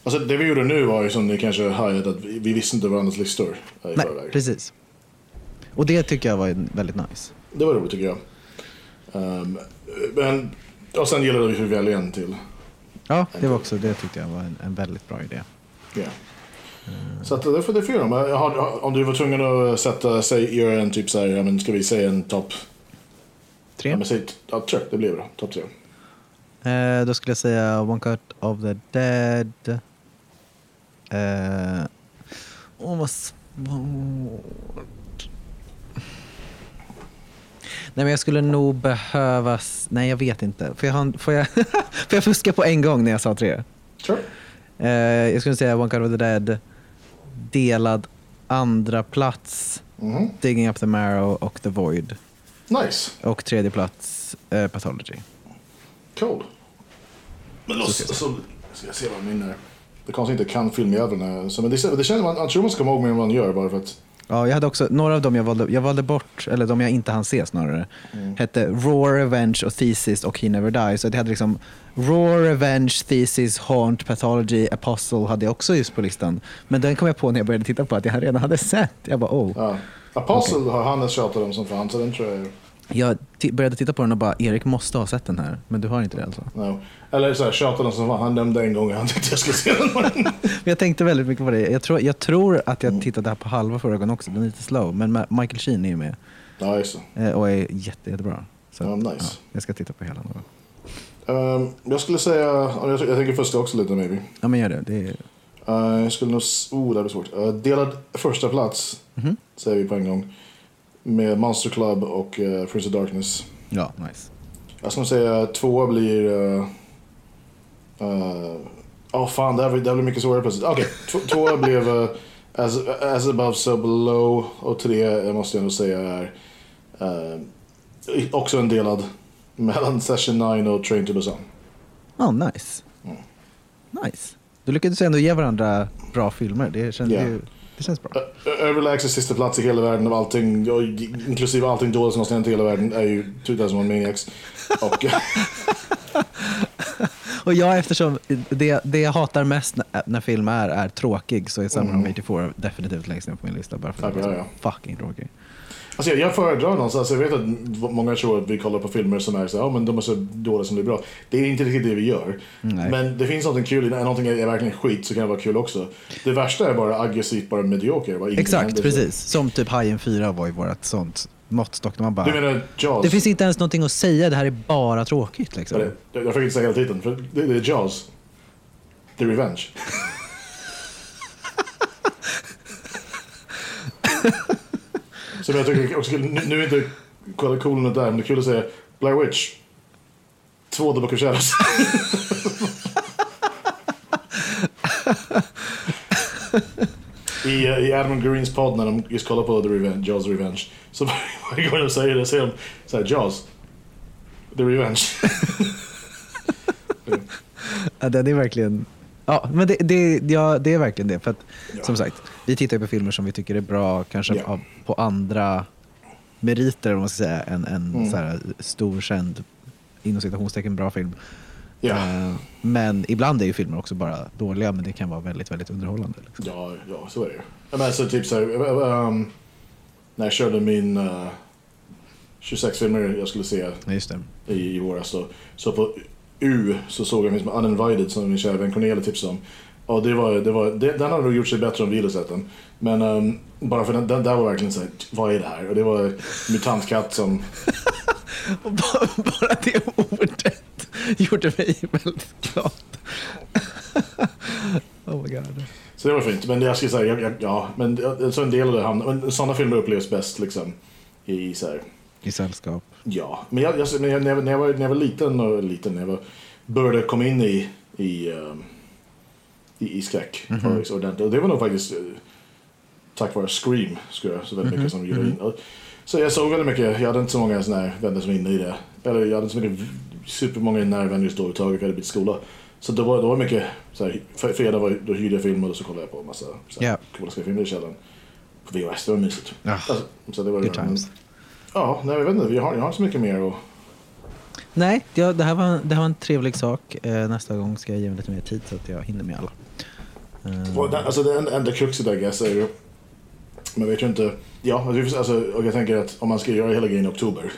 alltså, det vi gjorde nu var ju som ni kanske hajade att vi, vi visste inte varandras listor i Nej, förväg. precis. Och det tycker jag var väldigt nice. Det var roligt tycker jag. Ehm, men, och sen gäller det att vi välja en till. Ja, det var också, det tyckte jag var en, en väldigt bra idé. Ja. Så att får jag göra. Jag har- Om du var tvungen att sätta, säg, göra en typ så här, ja, men ska vi säga en topp? Tre. Ja, men säg, ja, tre, det blir bra. Topp tre. Eh, då skulle jag säga One Cut of the Dead. Eh, Åh, vad svårt. Nej, men jag skulle nog behöva... Nej, jag vet inte. Får jag, får jag, får jag fuska på en gång när jag sa tre? Sure. Eh, jag skulle säga One Cut of the Dead, delad andra plats, Mhm. Digging Up the Marrow och The Void. Nice. Och tredje plats, eh, Pathology. Cool. Men då, Så så, ska så, jag ska jag se vad min är. Det kanske inte kan filmjäveln. Men det, det känns, man, jag tror man ska komma ihåg mer än vad man gör bara för att... Ja, jag hade också, några av dem jag valde, jag valde bort, eller de jag inte hann se snarare, hette Raw Revenge och Thesis och He Never Dies. Så det hade liksom Raw Revenge, Thesis, Haunt, Pathology, Apostle hade jag också just på listan. Men den kom jag på när jag började titta på att jag redan hade sett. Jag bara oh. Ja. Apostle har Hannes tjatat om som fan så den tror jag... Jag ti- började titta på den och bara, Erik måste ha sett den här. Men du har inte det alltså. No. Eller så här, tjatade om som fan. Han nämnde en gång och han tyckte jag skulle se den. Men jag tänkte väldigt mycket på det. Jag tror, jag tror att jag tittade här på halva förra gången också. Den är lite slow. Men Michael Sheen är ju med ja, just det. eh, och är jätte, jättebra. Så, Ja, nice. ja, jag ska titta på hela någon gång. Ehm, jag skulle säga... Jag, jag tänker fuska också lite maybe. Ja men gör det. det är, Uh, jag skulle nog... Oh, det blir svårt. Uh, delad första plats Mhm. säger vi på en gång. Med Monster Club och uh, Prince of Darkness. ja, nice. Jag skulle säga tvåa blir... Uh, uh, oh fan, det här det här blir mycket svårare plötsligt. Okej, okay, tvåa blev uh, as, as above so below. Och tre jag måste jag nog säga är... Uh, också en delad mellan Session 9 och Train to Busan. Oh, nice. Nice. Du lyckades ändå ge varandra bra filmer. Det känns, Ja. ju, det känns bra. Överlägset sista plats i hela världen av allting, ja, inklusive allting dåligt som någonsin hänt i hela världen, är ju 2001 Maniacs. Och Och jag eftersom det, det jag hatar mest när, när film är, är tråkig så är Summer of 84 definitivt längst ner på min lista. Bara för att den är så fucking tråkig. alltså, jag, jag föredrar någonstans, jag vet att många tror att vi kollar på filmer som är så ja men de är så dåliga som det är bra. Det är inte riktigt det vi gör. Nej. Men det finns någonting kul, när någonting är verkligen skit så kan det vara kul också. Det värsta är bara aggressivt, bara medioker. Bara Exakt, precis. Som typ Hajen 4 var ju vårt sånt måttstock. där Man bara, Du menar Jaws? det finns inte ens någonting att säga, det här är bara tråkigt. Liksom. Jag, fick inte säga hela titeln, för det, det är Jaws. The Revenge. Som jag tycker också nu, nu är inte kolla coolen där, men det är kul att säga Blair Witch. Två The Book of Shadows. I, eh, I Adam Greens podd när de just kollar på The Revenge, Jaws Revenge. Så varje gång de säger det säger de så här, Jaws. The Revenge. Ja, den är verkligen... Ja, men det, det, ja, det är verkligen det. För att, Ja. Som sagt, vi tittar ju på filmer som vi tycker är bra, kanske av, på andra meriter, om man ska säga, en, en Mm. så här, stor, känd, inom citationstecken bra film. Ja. Eh, men ibland är ju filmer också bara dåliga, men det kan vara väldigt, väldigt underhållande. Liksom. Ja, ja, så är det ju. Ja, Men alltså typ så här, um, när jag körde min uh, 26 filmer jag skulle se Ja, i, i våras då. Så på U så såg jag en film som Uninvited som min kära vän Cornelia tipsade om. Och det var, det var, det, den har nog gjort sig bättre om vi hade sett den. Men ehm, bara för den, den där var verkligen såhär, vad är det här? Och det var mutantkatt som... Bara det ordet gjorde mig väldigt glad. oh my god. Så det var fint. Men jag skulle säga, jag, jag, ja, men så en del av det hamnar, men sådana filmer upplevs bäst liksom i så här, I sällskap. ja. Men jag, jag, när, jag, när, jag, när, jag var, när jag var liten och liten, när jag var, började komma in i, i, ehm, i, i skräck och- ordentligt. Och det var nog faktiskt eh, tack vare Scream, skulle jag, så väldigt mycket som gillade in. Och- Så jag såg väldigt mycket, jag hade inte så många såna här vänner som var inne i det. Eller jag hade inte så mycket, supermånga nära vänner just då överhuvudtaget, jag hade bytt skola. Så det var, det var mycket, så här, fredag var, då hyrde jag filmer och så kollade jag på en massa så här, Ja. coola skräckfilmer i källaren. På VHS, det var mysigt. Ja. Alltså, så det var, Good times. Ja, nej jag vet inte, jag har, jag har inte så mycket mer att... Nej, det, det, här var, det här var en trevlig sak. Eh, nästa gång ska jag ge mig lite mer tid så att jag hinner med alla. Eh, Alltså det enda, enda kruxet I guess är ju... Man vet ju inte... Ja, alltså, alltså, jag tänker att om man ska göra hela grejen i oktober.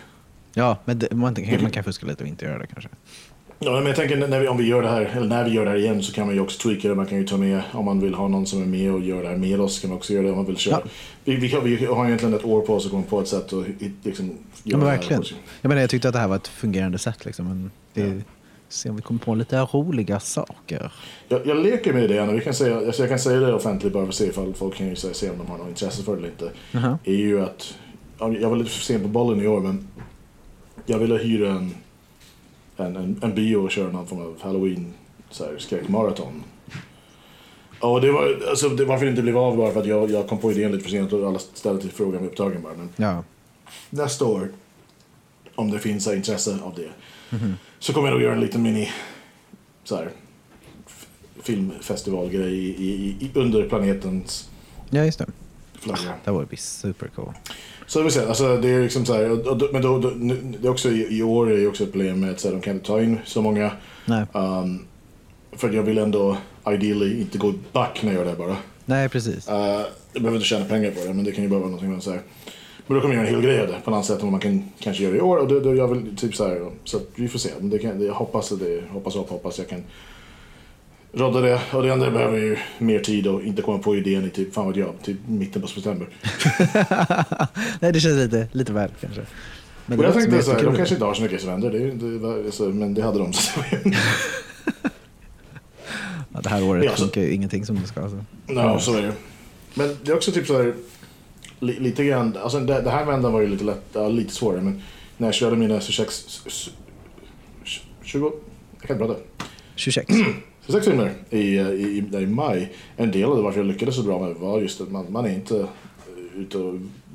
Ja, men det, man, kan- man kan fuska lite och inte göra det kanske. Ja, men jag tänker när vi, om vi gör det här, eller när vi gör det här igen så kan man ju också tweaka det. Man kan ju ta med, om man vill ha någon som är med och gör det här med oss kan man också göra det om man vill köra. Ja. Vi, vi, har- vi har egentligen ett år på oss att komma på ett sätt och liksom Ja, göra men det här verkligen. på oss. Jag, menar, jag tyckte att det här var ett fungerande sätt. Liksom, men det, Ja. Se om vi kommer på lite roliga saker. Jag, jag leker med idén och vi kan säga, alltså jag kan säga det offentligt bara för att se ifall folk kan ju säga, se om de har något intresse för det eller inte. Jaha. är ju att, ja, jag var lite för sen på bollen i år men jag ville hyra en, en, en, en bio och köra någon form av halloween så här, skräckmaraton. Och det var, alltså, det, varför det inte blev av bara för att jag, jag kom på idén lite för sent och alla ställde till frågan var upptagen bara. Men Ja. nästa år, om det finns här, intresse av det, så kommer jag nog göra en liten mini så här, filmfestivalgrej i, i, i, under planetens ja, just det. flagga. Det vore supercool. Så det vill säga, alltså det är liksom så här, och, men då, då, det är också i, år är det också ett problem med att så här, de kan inte ta in så många. Um, för jag vill ändå ideally inte gå back när jag gör det bara. Nej precis. Uh, jag behöver inte tjäna pengar på det, men det kan ju bara vara någonting man säger. Men då kommer jag göra en hel grej av det på annat sätt vad man kan kanske göra i år. Och då, då jag vill typ så här, så att vi får se. Men det kan, det, jag hoppas att det, hoppas och hoppas jag kan rodda det. Och det enda jag behöver är ju mer tid och inte komma på idén i typ, fan vad jag, typ mitten på september. Nej, det känns lite, lite väl kanske. Men Och jag tänkte så här, de kanske inte har så mycket som händer, det, det, var- alltså, men det hade de. Så det ja, det här året Ja, så- funkar ju ingenting som det ska. Alltså. Ja, så är det. Men det är också typ så här, li, lite grann, alltså det, det här vändan var ju lite lätt, ja, lite svårare, men när jag körde mina 26, 20, jag kan inte prata. 26. 26 filmer i, i, i, där i maj. En del av det varför jag lyckades så bra med var just att man, man är inte eh, ute och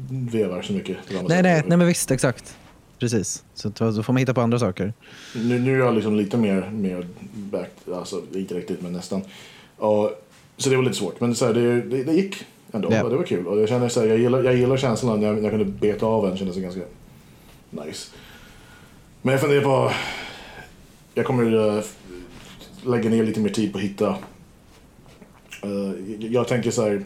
vevar så mycket. nej, nej, nej, men visst, exakt. Precis. Så då då får man hitta på andra saker. Nu, nu är jag liksom lite mer, mer back, alltså inte riktigt men nästan. Och, så det var lite svårt, men så här, det, det, det gick ändå. Och det var kul. Och jag, känner, så här, jag, gillar, jag gillar känslan när jag, när jag kunde beta av en, kändes ganska nice. Men jag funderar på, jag kommer äh, lägga ner lite mer tid på att hitta, äh, jag tänker så här,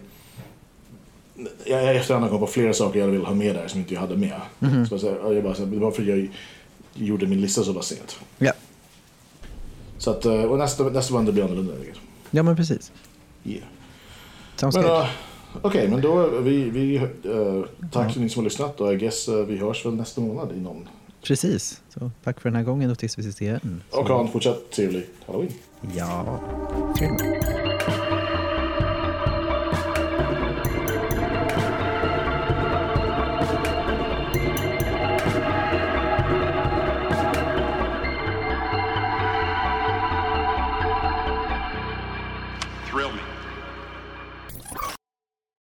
jag efterhand kommit på flera saker jag vill ha med där som inte jag hade med. Så jag, säger, jag bara, så här, det var för att jag gjorde min lista så pass sent. Ja, Så att, eh, och nästa, nästa band blir annorlunda. Ja men precis. Yeah. Sounds Men uh, okej, men då vi, vi uh, tack till ni som har lyssnat och I guess uh, vi hörs väl nästa månad i någon. Precis. Så tack för den här gången och tills vi ses igen. Och ha en fortsatt trevlig halloween. Ja, trevligt.